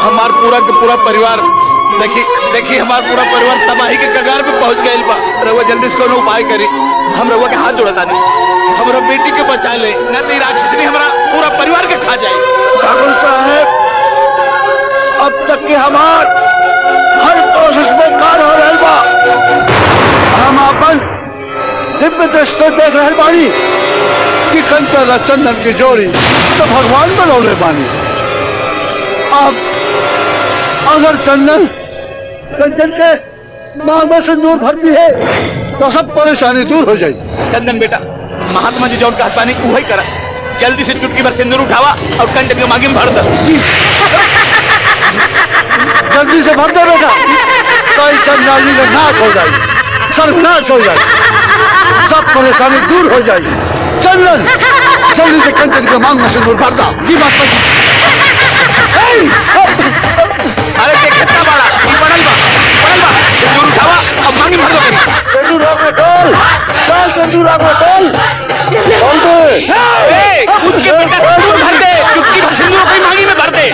हमार पूरा के पूरा परिवार, देखी देखी हमार पूरा परिवार तबाही के कगार पे पहुँच गए बा। जल्दी से कोनो उपाय करी। हम रउआ के हाथ जोड़ता नहीं। हमरा बेटी के बचा ले। न तो राक्षसनी हमारा पूरा परिवार के खा जाए। ठाकुर साहब, अब तक के हमार हर कोशिश बेकार हो रहा बा। हम अपन दिव्य दृष्टि देख रहे बानी कि कंचन चंदन की जोड़ी तो भगवान बनौले बानी। अब अगर चंदन कंचन के मांग में सिंदूर भरती है तो सब परेशानी दूर हो जाएगी। चंदन बेटा महात्मा जी जो उनका हस्बानी वही करा। जल्दी से चुटकी भर सिंदूर उठावा और कंठ के मांगी में भर दो। जल्दी से भर दे बेटा। कई चंदाली का नाश हो जाएगी सर्वनाश हो जाएगी। सब परेशानी दूर हो जाएगी। चंदन जल्दी से कंचन के मांग में सिंदूर भर दो। जी बात पर अरे के कितना बड़ा? बनल बा बनल बा। सिंदूर उठावा अब मांगी में भर दो करी सिंदूर आगे डोल चल सिंदूर आगे डोल डोल दे। ए, खुद के बेटा सिंदूर भर दे चुटकी भर सिंदूर कहीं मांगी में भर दे।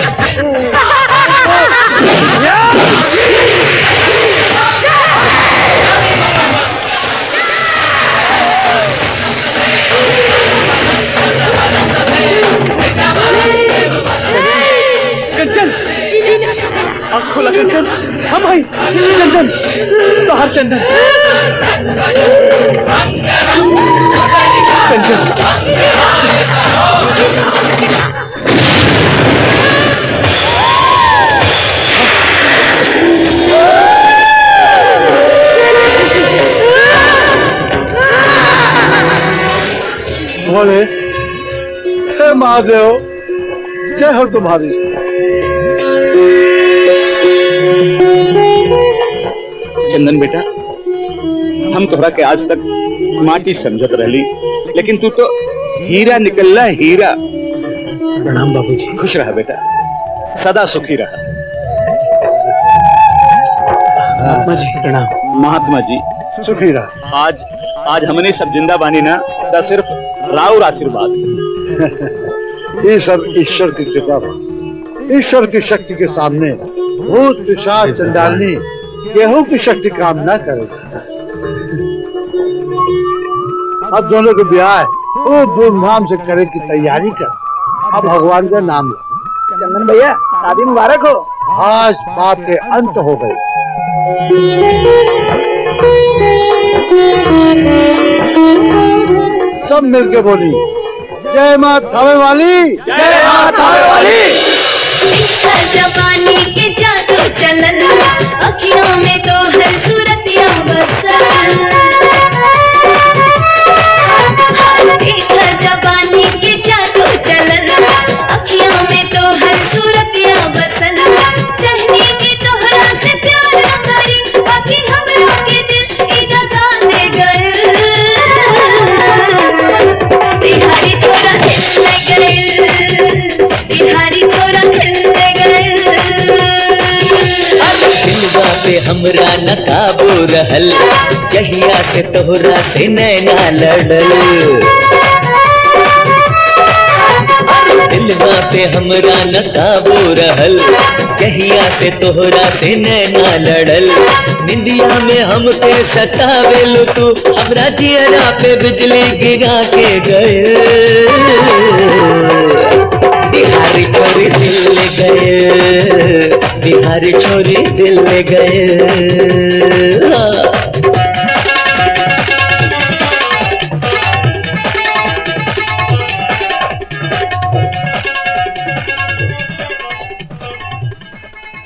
आँख खोला कंचन हम भाई चंदन बाहर चंदन कंचन बोले हे महादेव जय हो चंदन बेटा हम तोहरा के आज तक माटी समझत रहली लेकिन तू तो हीरा निकलला हीरा। प्रणाम बाबूजी। खुश रहा बेटा सदा सुखी रहा। महात्मा जी प्रणाम। महात्मा जी सुखी रहा। आज आज हमने सब ज़िंदा बानी ना तो सिर्फ़ राउर आशीर्वाद ये सब ईश्वर की कृपा ईश्वर की शक्ति के सामने भूत पिशाच चंडालनी गेहूँ की शक्ति काम न करेगा अब दोनों के ब्याह खूब धूमधाम से करे की तैयारी कर। अब भगवान का नाम लो। चंदन भैया शादी मुबारक हो। आज बात के अंत हो गए। सब मिलके बोली जय माँ थावे वाली। जय माँ थावे वाली। अखियों पे हमरा न काबू रहल। जहिया से तोहरा से नैना लड़ल। दिलवा पे हमरा न काबू रहल। जहिया से तोहरा से नैना लड़ल। निंदिया में हमके सतावेलु तू। हमरा जियरा पे बिजली गिरा के गए। बिहारी छोरी दिल ले गए बिहारी छोरी दिल ले गए।